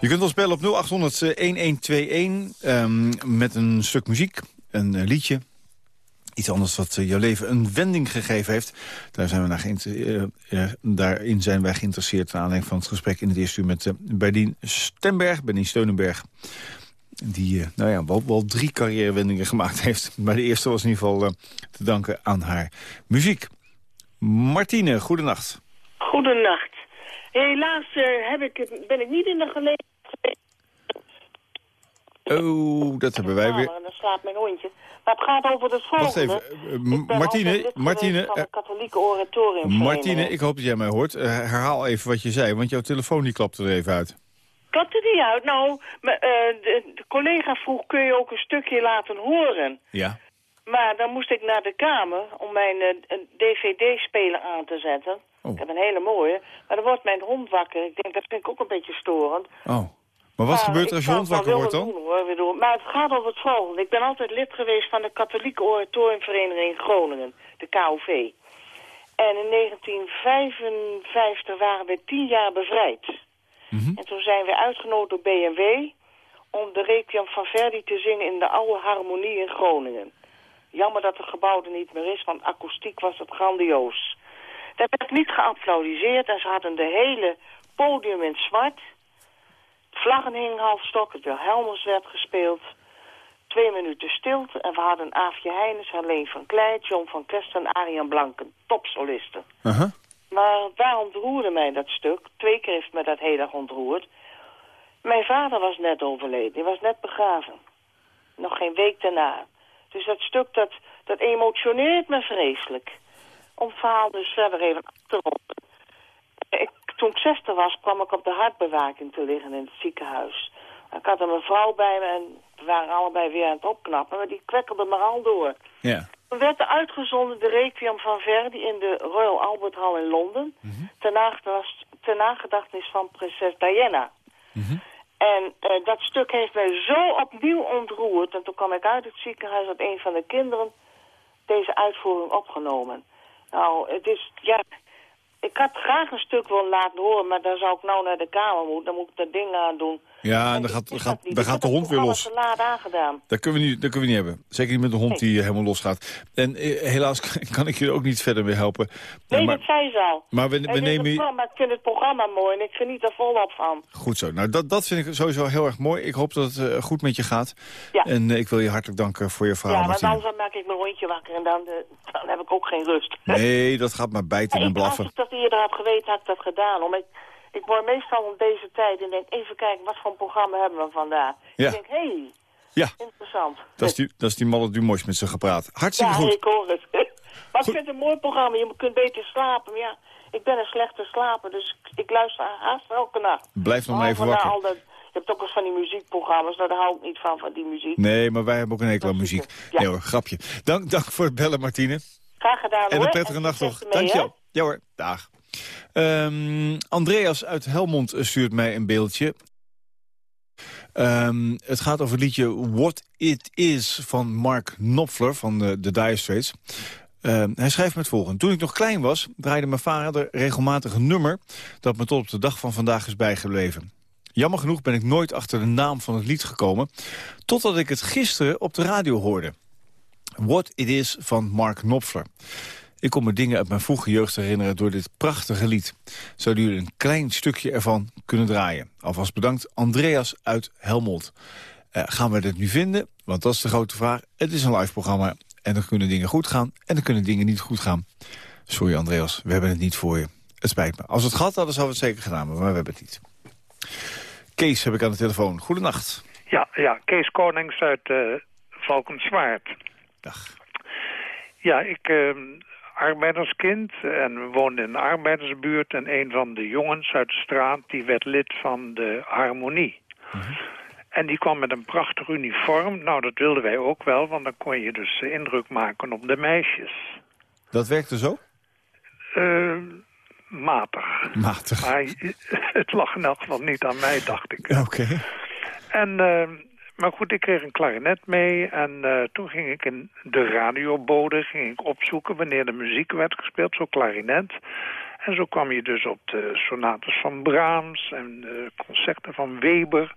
Je kunt ons bellen op 0800-1121 ehm, met een stuk muziek, een eh, liedje. Iets anders wat eh, jouw leven een wending gegeven heeft. Daar zijn we naar eh, eh, daarin zijn wij geïnteresseerd... naar aanleiding van het gesprek in het eerste uur met Berdien Stemberg, Berdien Steunenberg. Die eh, nou ja, wel, drie carrièrewendingen gemaakt heeft. Maar de eerste was in ieder geval eh, te danken aan haar muziek. Martine, goedenacht. Goedenacht. Helaas eh, heb ik, het- ben ik niet in de gelegenheid Oh, dat hebben wij weer. En dan slaapt mijn hondje. Maar het gaat over het volgende. Wacht even, eh, Martine, Martine, van eh, de katholieke oratorium. Martine, ik hoop dat jij mij hoort. Herhaal even wat je zei, want jouw telefoon die klapte er even uit. Er niet uit. Nou, de, de collega vroeg, kun je ook een stukje laten horen? Ja. Maar dan moest ik naar de kamer om mijn eh, een dvd-speler aan te zetten. Oh. Ik heb een hele mooie. Maar dan wordt mijn hond wakker. Ik denk, dat vind ik ook een beetje storend. Oh. Maar wat Maar gebeurt er als je hond wakker wordt dan? doen, hoor. Maar het gaat over het volgende. Ik ben altijd lid geweest van de katholieke oratoriumvereniging in Groningen, de KOV. En in 1955 waren we tien jaar bevrijd. En toen zijn we uitgenodigd door BMW om de Requiem van Verdi te zingen in de oude harmonie in Groningen. Jammer dat het gebouw er niet meer is, want akoestiek was het grandioos. Daar werd niet geapplaudiseerd en ze hadden de hele podium in zwart. Vlaggen hingen half stok, het Wilhelmus werd gespeeld. Twee minuten stilte en we hadden Aafje Heijnes, Helene van Kleit, John van Kester en Arjan Blanken. Topsolisten. Maar waar ontroerde mij dat stuk? Twee keer heeft me dat heel erg ontroerd. Mijn vader was net overleden. Hij was net begraven. Nog geen week daarna. Dus dat stuk, dat, dat emotioneert me vreselijk. Om het verhaal dus verder even af te ronden. Ik, toen ik 60 was, kwam ik op de hartbewaking te liggen in het ziekenhuis. Ik had mijn vrouw bij me en we waren allebei weer aan het opknappen. Maar die kwekkelde me al door. Ja. Toen werd er uitgezonden de Requiem van Verdi in de Royal Albert Hall in Londen. ten, nagedachtenis, ten nagedachtenis van prinses Diana. En eh, dat stuk heeft mij zo opnieuw ontroerd. En toen kwam ik uit het ziekenhuis dat een van de kinderen deze uitvoering opgenomen. Nou, het is, ja, ik had graag een stuk willen laten horen, maar dan zou ik nou naar de kamer moeten. Dan moet ik dat ding aan doen. Ja, en dan gaat, gaat, dan gaat de hond weer los. te laat aangedaan. Dat kunnen, we niet, dat kunnen we niet hebben. Zeker niet met een hond die eh, helemaal losgaat. En eh, helaas kan ik je ook niet verder mee helpen. Nee, maar, dat zei ze al. maar we, we nemen ik vind het programma mooi en ik geniet er volop van. Goed zo. Nou, dat, dat vind ik sowieso heel erg mooi. Ik hoop dat het eh, goed met je gaat. Ja. En ik wil je hartelijk danken voor je verhaal, ja, anders dan maak ik mijn hondje wakker en dan, dan heb ik ook geen rust. Nee, dat gaat maar bijten en ik, als blaffen. ik dat eerder had geweten, had ik dat gedaan. Om ik, word meestal om deze tijd en denk, even kijken, wat voor een programma hebben we vandaag. Ja. Ik denk, hé, hey, Ja. interessant. Dat is die, dat is die malle Dumosh met zijn gepraat. Hartstikke ja, goed. ik hoor het. maar ik vind het een mooi programma, je kunt beter slapen. Maar ja, ik ben een slechte slaper, dus ik, luister haast elke nacht. Blijf nog maar even wakker. al dat- je hebt ook eens van die muziekprogramma's, nou, daar hou ik niet van, van die muziek. Nee, maar wij hebben ook een hekel aan muziek. Nee hoor, grapje. Dank, dank voor het bellen, Martine. Graag gedaan En hoor. een prettige nacht nog. ermee, Dankjewel. Ja hoor, dag. Ehm, Andreas uit Helmond stuurt mij een beeldje. Ehm, het gaat over het liedje What It Is van Mark Knopfler van de, de Dire Straits. Ehm, hij schrijft met volgende. Toen ik nog klein was, draaide mijn vader regelmatig een nummer... dat me tot op de dag van vandaag is bijgebleven. Jammer genoeg ben ik nooit achter de naam van het lied gekomen... totdat ik het gisteren op de radio hoorde. What It Is van Mark Knopfler. Ik kon me dingen uit mijn vroege jeugd herinneren door dit prachtige lied. Zouden jullie een klein stukje ervan kunnen draaien? Alvast bedankt Andreas uit Helmond. Eh, gaan we dit nu vinden? Want dat is de grote vraag. Het is een live programma en dan kunnen dingen goed gaan en dan kunnen dingen niet goed gaan. Sorry Andreas, we hebben het niet voor je. Het spijt me. Als we het gehad hadden, zouden we het zeker gedaan maar we hebben het niet. Kees heb ik aan de telefoon. Goedenacht. Ja, ja, Kees Konings uit uh, Valkenswaard. Dag. Ja, ik uh, arbeiderskind en we woonden in een arbeidersbuurt... en een van de jongens uit de straat die werd lid van de Harmonie. En die kwam met een prachtig uniform. Nou, dat wilden wij ook wel, want dan kon je dus indruk maken op de meisjes. Dat werkte zo? Uh, matig. Matig. Maar het lag in elk geval niet aan mij, dacht ik. Oké. Okay. En, uh, maar goed, ik kreeg een klarinet mee en uh, toen ging ik in de radiobode ging ik opzoeken wanneer de muziek werd gespeeld, zo klarinet. En zo kwam je dus op de sonates van Brahms en de concerten van Weber.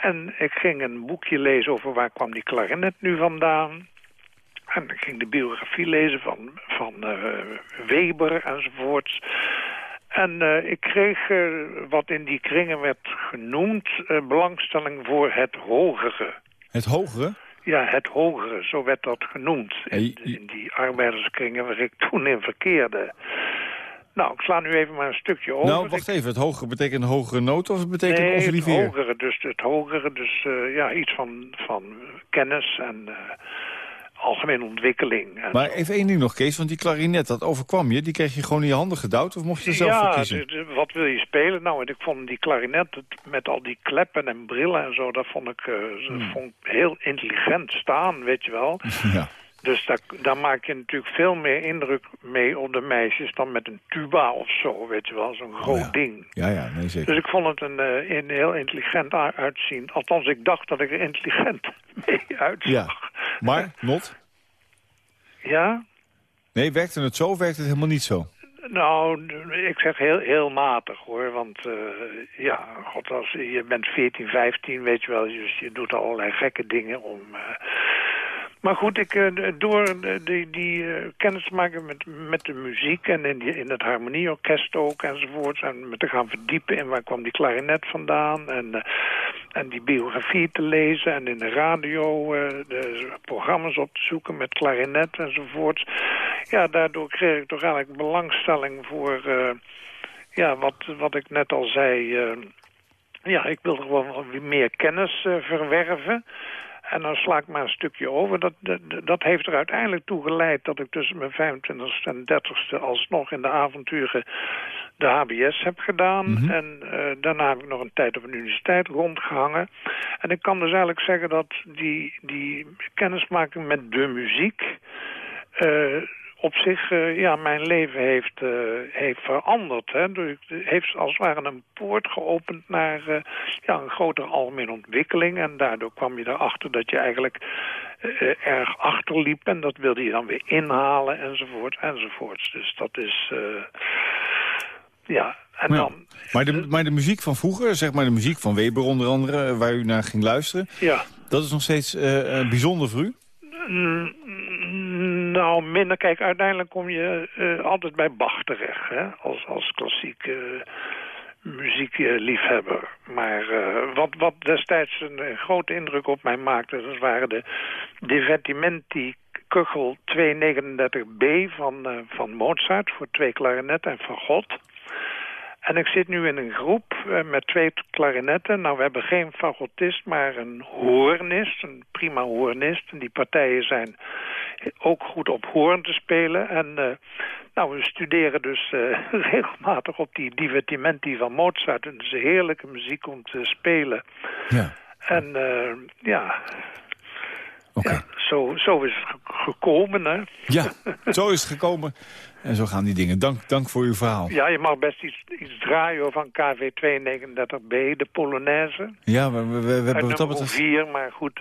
En ik ging een boekje lezen over waar kwam die klarinet nu vandaan. En ik ging de biografie lezen van, van uh, Weber enzovoorts. En uh, ik kreeg uh, wat in die kringen werd genoemd belangstelling voor het hogere. Het hogere? Ja, het hogere, zo werd dat genoemd. In, in die arbeiderskringen waar ik toen in verkeerde. Nou, ik sla nu even maar een stukje over. Nou, wacht even. Het hogere betekent een hogere noot of het betekent nee, onze het hogere. Dus het hogere, dus uh, ja, iets van, van kennis en algemene ontwikkeling. Maar even één ding nog, Kees, want die klarinet, dat overkwam je. Die kreeg je gewoon in je handen gedouwd of mocht je er zelf ja, voor kiezen? Ja, wat wil je spelen? Nou, en ik vond die klarinet met al die kleppen en brillen en zo, dat vond ik, uh, hmm. vond ik heel intelligent staan, weet je wel. Ja. Dus daar, daar maak je natuurlijk veel meer indruk mee op de meisjes dan met een tuba of zo, weet je wel, zo'n groot ding. Ja, ja, nee, zeker. Dus ik vond het een, eh, een heel intelligent uitzien. Althans, ik dacht dat ik er intelligent mee uitzag. Ja. Maar, not? Ja? Nee, werkte het zo of werkte het helemaal niet zo? Nou, ik zeg heel, heel matig hoor. Want eh, ja, god, als, je bent 14, 15, weet je wel. Dus je doet allerlei gekke dingen om... eh, maar goed, ik, eh, door de- die, die eh, kennis te maken met, met de muziek en in, in het harmonieorkest ook enzovoort. En me te gaan verdiepen in waar kwam die klarinet vandaan. En, eh, en die biografie te lezen en in de radio eh, de programma's op te zoeken met klarinet enzovoort. Ja, daardoor kreeg ik toch eigenlijk belangstelling voor eh, ja, wat, wat ik net al zei. eh, ja, ik wil gewoon meer kennis eh, verwerven. En dan sla ik maar een stukje over. Dat, dat, dat heeft er uiteindelijk toe geleid dat ik tussen mijn 25ste en 30ste alsnog in de avonturen de HBS heb gedaan. En eh, daarna heb ik nog een tijd op een universiteit rondgehangen. En ik kan dus eigenlijk zeggen dat die, die kennismaking met de muziek... eh, op zich eh, ja, mijn leven heeft, eh, heeft veranderd. Hè. Dus het heeft als het ware een poort geopend naar eh, ja, een grotere algemene ontwikkeling. En daardoor kwam je erachter dat je eigenlijk erg achterliep. En dat wilde je dan weer inhalen enzovoort enzovoort. Dus dat is... ja, en dan... Maar de, maar de muziek van vroeger, zeg maar de muziek van Weber onder andere... waar u naar ging luisteren, Ja. dat is nog steeds bijzonder voor u? Mm, Nou, minder. Kijk, uiteindelijk kom je eh, altijd bij Bach terecht, hè? Als, als klassiek eh, muziekliefhebber. Maar eh, wat, wat destijds een, grote indruk op mij maakte... dat waren de Divertimenti Kuchel 239b van, van Mozart... voor twee klarinetten en fagot. En ik zit nu in een groep met twee klarinetten. Nou, we hebben geen fagotist, maar een hoornist, een prima hoornist. En die partijen zijn ook goed op hoorn te spelen. En eh, nou, we studeren dus eh, regelmatig op die divertimenti van Mozart. En het is heerlijke muziek om te spelen. Ja. En eh, ja, ja zo, zo is het ge- gekomen, hè. Ja, zo is het gekomen. En zo gaan die dingen. Dank, dank voor uw verhaal. Ja, je mag best iets, iets draaien van KV 239b, de Polonaise. Ja, we, we, we Uit hebben dat nummer betreft... 4, maar goed...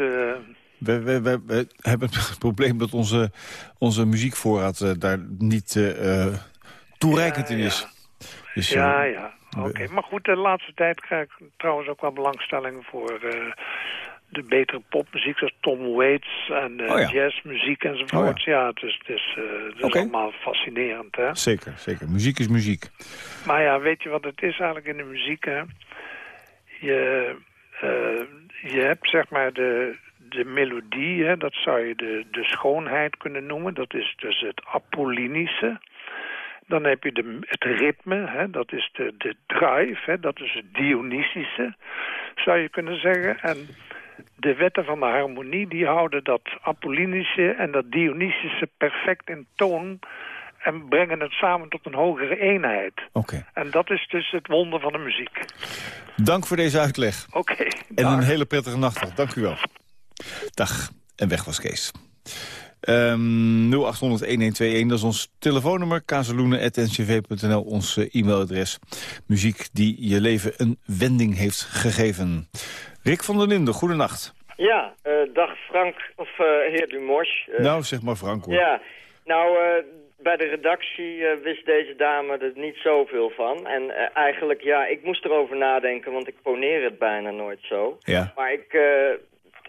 We, we, we, we hebben het probleem dat onze, onze muziekvoorraad eh, daar niet eh, toereikend in is. Dus, eh, ja, ja. Oké, maar goed, de laatste tijd krijg ik trouwens ook wel belangstelling voor de betere popmuziek, zoals Tom Waits en Oh ja. jazzmuziek enzovoort. ja. het is, het is, allemaal fascinerend, hè. Zeker, zeker. Muziek is muziek. Maar ja, weet je wat het is eigenlijk in de muziek, hè? Je, je hebt zeg maar de, de melodie, hè? dat zou je de, de schoonheid kunnen noemen. Dat is dus het apollinische. Dan heb je de, het ritme, hè? dat is de, de drive, hè? dat is het Dionysische, zou je kunnen zeggen. En de wetten van de harmonie die houden dat apollinische en dat Dionysische perfect in toon en brengen het samen tot een hogere eenheid. Oké. En dat is dus het wonder van de muziek. Dank voor deze uitleg. Oké. En een hele prettige nacht. Dank u wel. Dag. En weg was Kees. Ehm 0800-1121, dat is ons telefoonnummer. kazeloenen.ncv.nl, ons eh, e-mailadres. Muziek die je leven een wending heeft gegeven. Rick van der Linden, goedenacht. Ja, eh, dag Frank, of eh, heer Dumosh. Eh, nou, zeg maar Frank hoor. Ja, nou, bij de redactie wist deze dame er niet zoveel van. En eigenlijk, ja, ik moest erover nadenken, want ik poneer het bijna nooit zo. Ja. Maar ik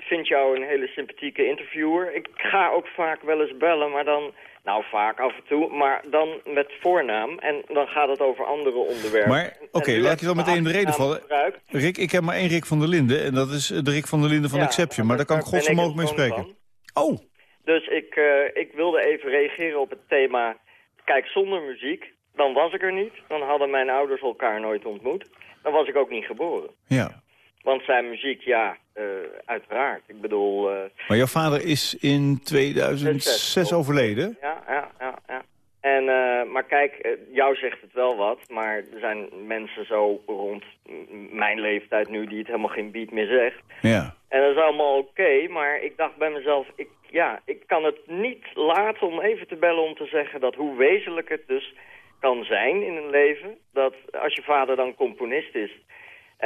vind jou een hele sympathieke interviewer. Ik ga ook vaak wel eens bellen, maar dan... Nou, vaak af en toe, maar dan met voornaam. En dan gaat het over andere onderwerpen. Maar, oké, laat je dan meteen de reden vallen. Rick, ik heb maar één Rick van der Linden. En dat is eh, de Rick van der Linden van Ja, Exception. Maar daar kan ik ik mee spreken. Oh, Dus ik, eh, ik wilde even reageren op het thema... Kijk, zonder muziek, dan was ik er niet. Dan hadden mijn ouders elkaar nooit ontmoet. Dan was ik ook niet geboren. ja. Want zijn muziek, ja, eh, uiteraard. Ik bedoel... eh, Maar jouw vader is in 2006 overleden. ja, ja, ja, ja. En, eh, maar kijk, jou zegt het wel wat, maar er zijn mensen zo rond mijn leeftijd nu die het helemaal geen beat meer zegt. Ja. En dat is allemaal oké, maar ik dacht bij mezelf, ik, ja, ik kan het niet laten om even te bellen om te zeggen dat hoe wezenlijk het dus kan zijn in een leven. Dat als je vader dan componist is.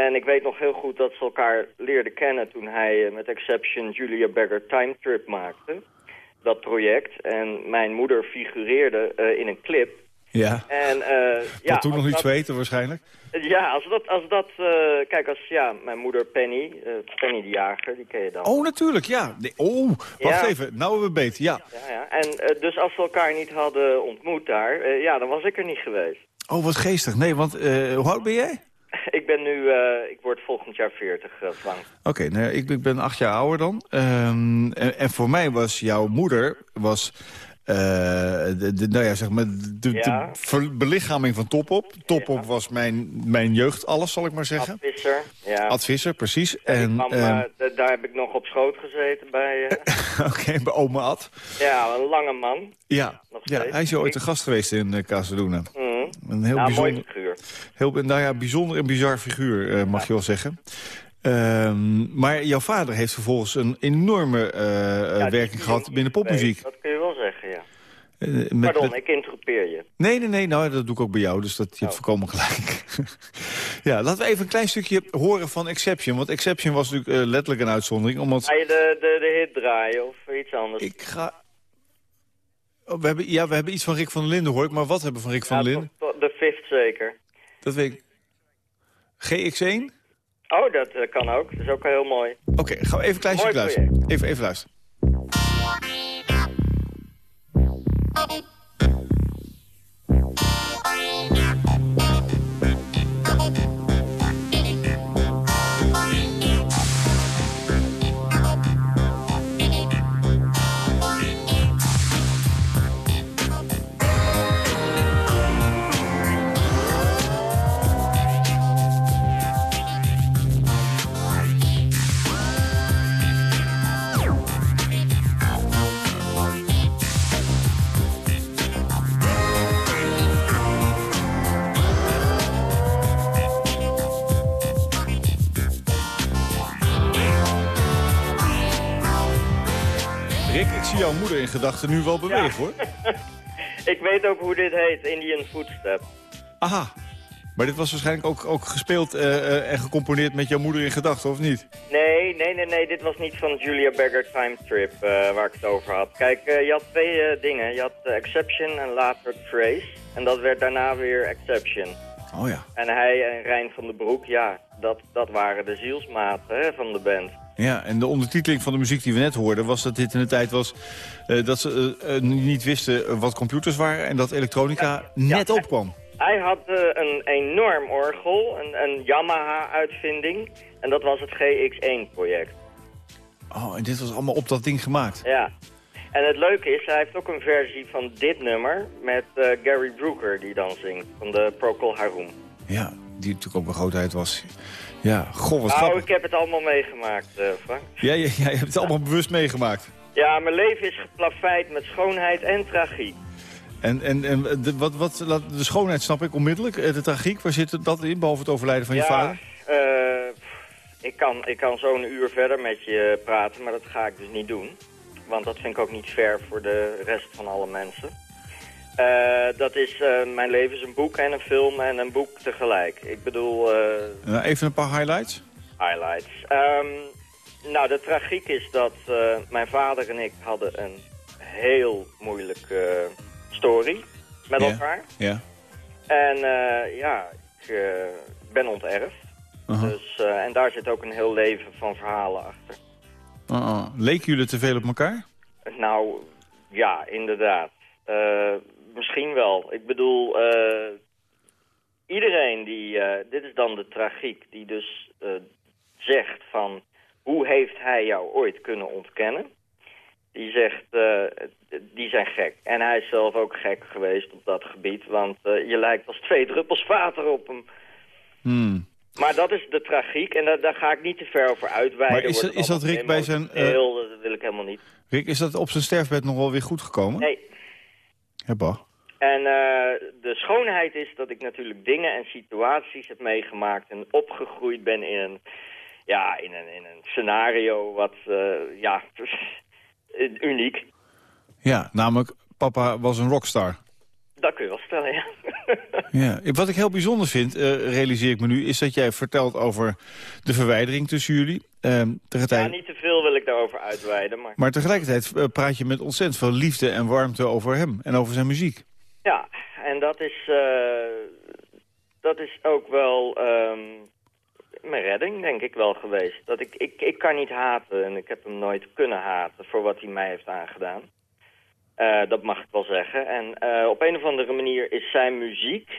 En ik weet nog heel goed dat ze elkaar leerden kennen toen hij eh, met Exception Julia Beggar Time Trip maakte. Dat project. En mijn moeder figureerde eh, in een clip. Ja. En, eh, ja, dat toen nog dat- weten waarschijnlijk. Ja, als dat, als dat kijk, als, ja, mijn moeder Penny, Penny de Jager, die ken je dan. Oh, natuurlijk, ja. Nee, oh, wacht Ja. even. Nou hebben we beter, ja. Ja, ja. En dus als we elkaar niet hadden ontmoet daar, ja, dan was ik er niet geweest. Oh, wat geestig. Nee, want hoe oud ben jij? ik ben nu, eh, ik word volgend jaar 40, eh, Frank. Oké, nou, ja, ik, ik ben acht jaar ouder dan. Ehm, en, en voor mij was jouw moeder... Was, eh, de, de, nou ja, zeg maar, de, Ja. belichaming van Topop. Topop was mijn, mijn jeugd alles, zal ik maar zeggen. Ad Visser, ja. Ad Visser, precies. En, ehm, eh, daar heb ik nog op schoot gezeten bij, eh, Oké, bij oma Ad. ja, een lange man. Ja, ja hij is ooit te gast geweest in uh, Casaluna. Een heel Ja, bijzonder. Heel, nou ja, bijzonder en bizar figuur, eh, mag je wel zeggen. Ehm, maar jouw vader heeft vervolgens een enorme eh, eh, Ja, werking gehad binnen popmuziek. Dat kun je wel zeggen, ja. Met- Pardon, met- ik interrupeer je. Nee, nee, nee, nou, dat doe ik ook bij jou, dus dat, je hebt Oh. voorkomen gelijk. ja, laten we even een klein stukje horen van Exception. Want Exception was natuurlijk letterlijk een uitzondering, omdat... Ga je de, de, de hit draaien of iets anders? Ik ga... Oh, we hebben, ja, we hebben iets van Rick van der Linden, hoor ik. Maar wat hebben we van Rick van der Linden? De fifth zeker. Dat weet ik. GX1? Oh, dat eh, kan ook. Dat is ook heel mooi. Oké, gaan we even een klein stukje luisteren. Even, even luisteren. Jouw moeder in gedachten nu wel bewegen, hoor. Ik weet ook hoe dit heet, Indian Footstep. Aha. Maar dit was waarschijnlijk ook, ook gespeeld eh, eh, en gecomponeerd met jouw moeder in gedachten, of niet? Nee, nee, nee, nee, dit was niet van Julia Beggar Time Trip eh, waar ik het over had. Kijk, je had twee dingen. Je had Exception en later Trace. En dat werd daarna weer Exception. Oh ja. En hij en Rijn van den Broek, ja, dat, dat waren de zielsmaten hè, van de band. Ja, en de ondertiteling van de muziek die we net hoorden... was dat dit in de tijd was eh, dat ze eh, eh, niet wisten wat computers waren... en dat elektronica net opkwam. Hij had een enorm orgel, een, een Yamaha-uitvinding. En dat was het GX1-project. Oh, en dit was allemaal op dat ding gemaakt. Ja. En het leuke is, hij heeft ook een versie van dit nummer met Gary Brooker die dan zingt, van de Procol Harum. Ja, die natuurlijk ook een grootheid was. Ja, goh, wat nou, grappig. ik heb het allemaal meegemaakt, eh, Frank. Ja, ja, je hebt het allemaal bewust meegemaakt. Ja, mijn leven is geplaveid met schoonheid en tragiek. En, en, en de, wat, wat, de schoonheid snap ik onmiddellijk. Eh, De tragiek, waar zit dat in, behalve het overlijden van je vader? eh, ik kan, ik kan zo een uur verder met je praten, maar dat ga ik dus niet doen. Want dat vind ik ook niet fair voor de rest van alle mensen. Eh, dat is, eh, mijn leven is een boek en een film en een boek tegelijk. Ik bedoel, eh, Nou, even een paar highlights. highlights. Ehm, nou, de tragiek is dat mijn vader en ik hadden een heel moeilijke story met elkaar. Ja. En ja, ik ben onterfd. Aha. Dus, en daar zit ook een heel leven van verhalen achter. Uh -uh. Leken jullie te veel op elkaar? Nou, ja, inderdaad. Misschien wel. Ik bedoel, eh, iedereen die... eh, dit is dan de tragiek, die dus eh, zegt van... Hoe heeft hij jou ooit kunnen ontkennen? Die zegt, die zijn gek. En hij is zelf ook gek geweest op dat gebied. Want je lijkt als twee druppels water op hem. Hmm. Maar dat is de tragiek en daar, daar ga ik niet te ver over uitweiden. Maar is dat- is dat Rick bij zijn, emotioneel, Dat wil ik helemaal niet. Rick, is dat op zijn sterfbed nog wel weer goed gekomen? Nee. En eh, de schoonheid is dat ik natuurlijk dingen en situaties heb meegemaakt... en opgegroeid ben in een, ja, in een, in een scenario wat, eh, ja... uniek. Ja, namelijk papa was een rockstar. Dat kun je wel stellen, ja. Ja. Wat ik heel bijzonder vind, eh, realiseer ik me nu... is dat jij vertelt over de verwijdering tussen jullie. Ehm, ja, niet te veel wil ik daarover uitweiden, maar... Maar tegelijkertijd eh, praat je met ontzettend veel liefde en warmte over hem... en over zijn muziek. Ja, en dat is, eh, dat is ook wel ehm, mijn redding, denk ik wel geweest. Dat ik, ik, ik kan niet haten en ik heb hem nooit kunnen haten voor wat hij mij heeft aangedaan. Eh, dat mag ik wel zeggen. En eh, op een of andere manier is zijn muziek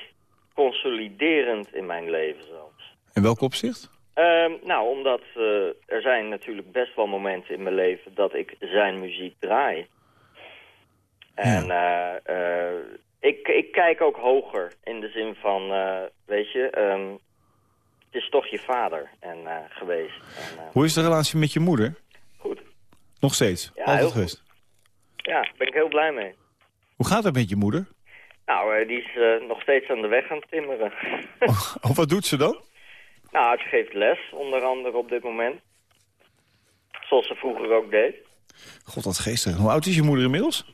consoliderend in mijn leven zelfs. In welk opzicht? Ehm, nou, omdat eh, er zijn natuurlijk best wel momenten in mijn leven dat ik zijn muziek draai. En eh, eh, ik, ik kijk ook hoger in de zin van, weet je, ehm, het is toch je vader en, geweest. En, Hoe is de relatie met je moeder? Goed. Nog steeds? Ja, Altijd ja, daar ben ik heel blij mee. Hoe gaat het met je moeder? Nou, die is nog steeds aan de weg aan het timmeren. Of wat doet ze dan? Nou, ze geeft les, onder andere op dit moment. Zoals ze vroeger ook deed. God, wat geestig. Hoe oud is je moeder inmiddels?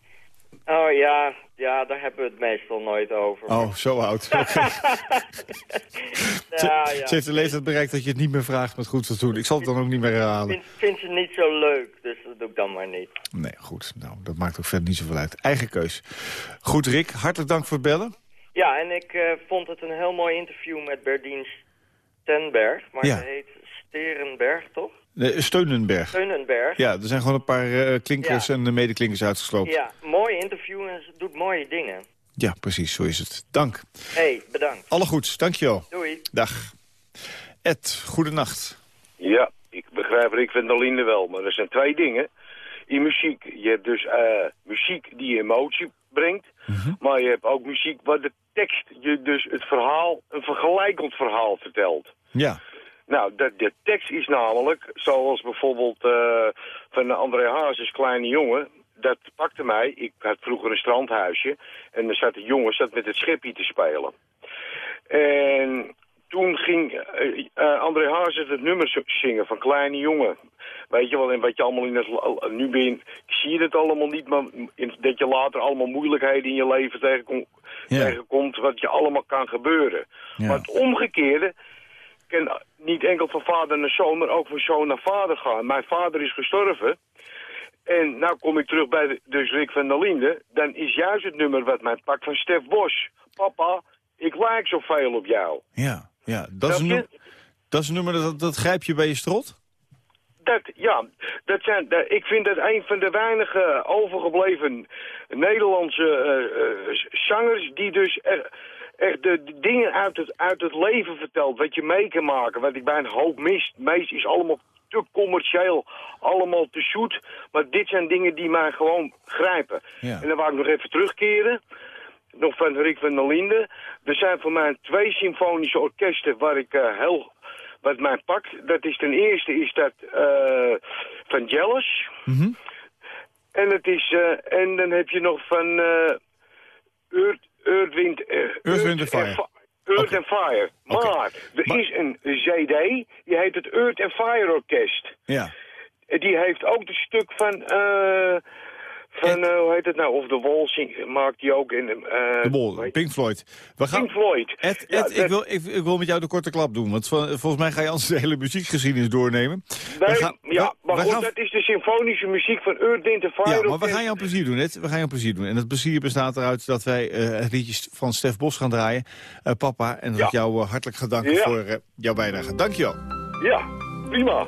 Oh ja, ja, daar hebben we het meestal nooit over. Oh, zo oud. Ze, ja, ze ja. heeft de leeftijd bereikt dat je het niet meer vraagt met goed fatsoen. Ik zal het dan ook niet meer herhalen. Vind, vind ze niet zo leuk, dus dat doe ik dan maar niet. Nee, goed. Nou, dat maakt ook verder niet zoveel uit. Eigen keus. Goed, Rick. Hartelijk dank voor het bellen. Ja, en ik eh, vond het een heel mooi interview met Berdien Stenberg. Maar Ja. ze heet Sterenberg, toch? Eh, Steunenberg. Steunenberg. Ja, er zijn gewoon een paar eh, klinkers Ja. en de medeklinkers uitgesloten. Ja, mooi interview en ze doet mooie dingen. Ja, precies. Zo is het. Dank. hey, bedankt. Alle goeds. Dankjewel. Doei. Dag. Ed, goedenacht. Ja, ik begrijp Rick van der Linde wel, maar er zijn twee dingen. In muziek, je hebt dus eh, muziek die emotie brengt, maar je hebt ook muziek waar de tekst je dus het verhaal, een vergelijkend verhaal vertelt. Ja. Nou, de, de tekst is namelijk, zoals bijvoorbeeld eh, van André Hazes Kleine Jongen, dat pakte mij. Ik had vroeger een strandhuisje en er zat een jongen zat met het schipje te spelen. En toen ging eh, André Hazes het nummer zingen van Kleine Jongen. Weet je wel, en wat je allemaal in het... Nu ben je, ik zie het allemaal niet, maar in, dat je later allemaal moeilijkheden in je leven tegenkom, tegenkomt, wat je allemaal kan gebeuren. Maar het omgekeerde kan niet enkel van vader naar zoon, maar ook van zoon naar vader gaan. Mijn vader is gestorven. En nou kom ik terug bij de, dus Rick van der Linde. Dan is juist het nummer wat mij pakt van Stef Bos. Papa, ik lijk zoveel op jou. Ja, ja. Dat, is een, dat is een nummer dat, dat grijp je bij je strot? Dat, ja, dat zijn, dat- ik vind dat een van de weinige overgebleven Nederlandse eh, eh, zangers die dus echt, echt de, de dingen uit het, uit het leven vertelt, wat je mee kan maken, wat ik bij een hoop mis. Meest is allemaal te commercieel, allemaal te zoet, maar dit zijn dingen die mij gewoon grijpen. Ja. En dan wou ik nog even terugkeren, nog van Rick van der Linde. Er zijn voor mij twee symfonische orkesten waar ik eh, heel wat mij pakt. Dat is ten eerste is dat eh van Jealous. En, het is, eh, en dan heb je nog van eh Earth, Earth, Wind, Earth, Wind and Fire. Fi- Earth and Fire. Maar er is een CD, die heet het Earth and Fire Orkest. Ja. Die heeft ook het stuk van, eh van eh, hoe heet het nou, of The Wall maakt die ook in... eh De bol, Pink Floyd. We gaan... Pink Floyd. Ed, Ja, Ed, ik, wil, ik, ik wil met jou de korte klap doen, want vol- volgens mij ga je anders de hele muziekgeschiedenis doornemen. Nee, We gaan- ja, we- maar we goed, gaan- dat is de symfonische muziek van Earth, Wind Fire. Ja, maar we gaan jou plezier doen, Ed. We gaan jou plezier doen. En dat plezier bestaat eruit dat wij eh het liedje van Stef Bos gaan draaien. Eh, papa, en dat Ja. ik jou eh, hartelijk ga danken Ja. voor eh, jouw bijdrage. Dankjewel. Ja, prima.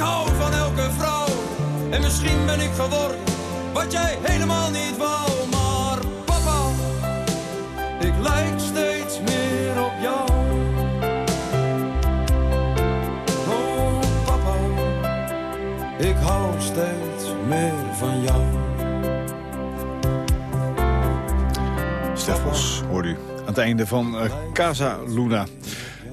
hou van elke vrouw. En misschien ben ik geworden wat jij helemaal niet wou. Maar papa, ik lijk steeds meer op jou. Oh papa, ik hou steeds meer van jou. Stef Bos, hoorde u. Aan het einde van eh, Casa Luna.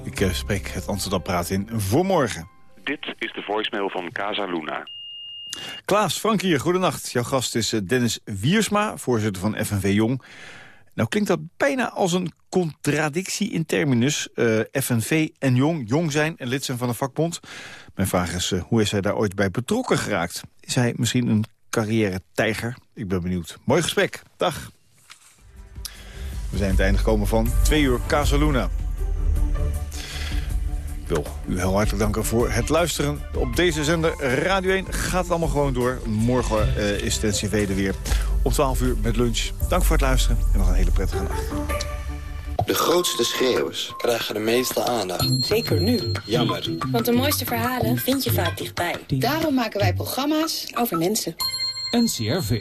Ik eh, spreek het Amsterdam Praat in voor morgen. Dit is de voicemail van Casa Luna. Klaas, Frank hier, goedenacht. Jouw gast is eh, Dennis Wiersma, voorzitter van FNV Jong. Nou klinkt dat bijna als een contradictie in terminus. Eh, FNV en Jong, jong zijn en lid zijn van een vakbond. Mijn vraag is, eh, hoe is hij daar ooit bij betrokken geraakt? Is hij misschien een carrière-tijger? Ik ben benieuwd. Mooi gesprek. Dag. We zijn het einde gekomen van twee uur Casaluna. Ik wil u heel hartelijk danken voor het luisteren. Op deze zender Radio 1 gaat het allemaal gewoon door. Morgen eh, is de NCV er weer om 12 uur met lunch. Dank voor het luisteren en nog een hele prettige nacht. De grootste schreeuwers krijgen de meeste aandacht. Zeker nu. Jammer. Want de mooiste verhalen vind je vaak dichtbij. Daarom maken wij programma's over mensen. NCRV.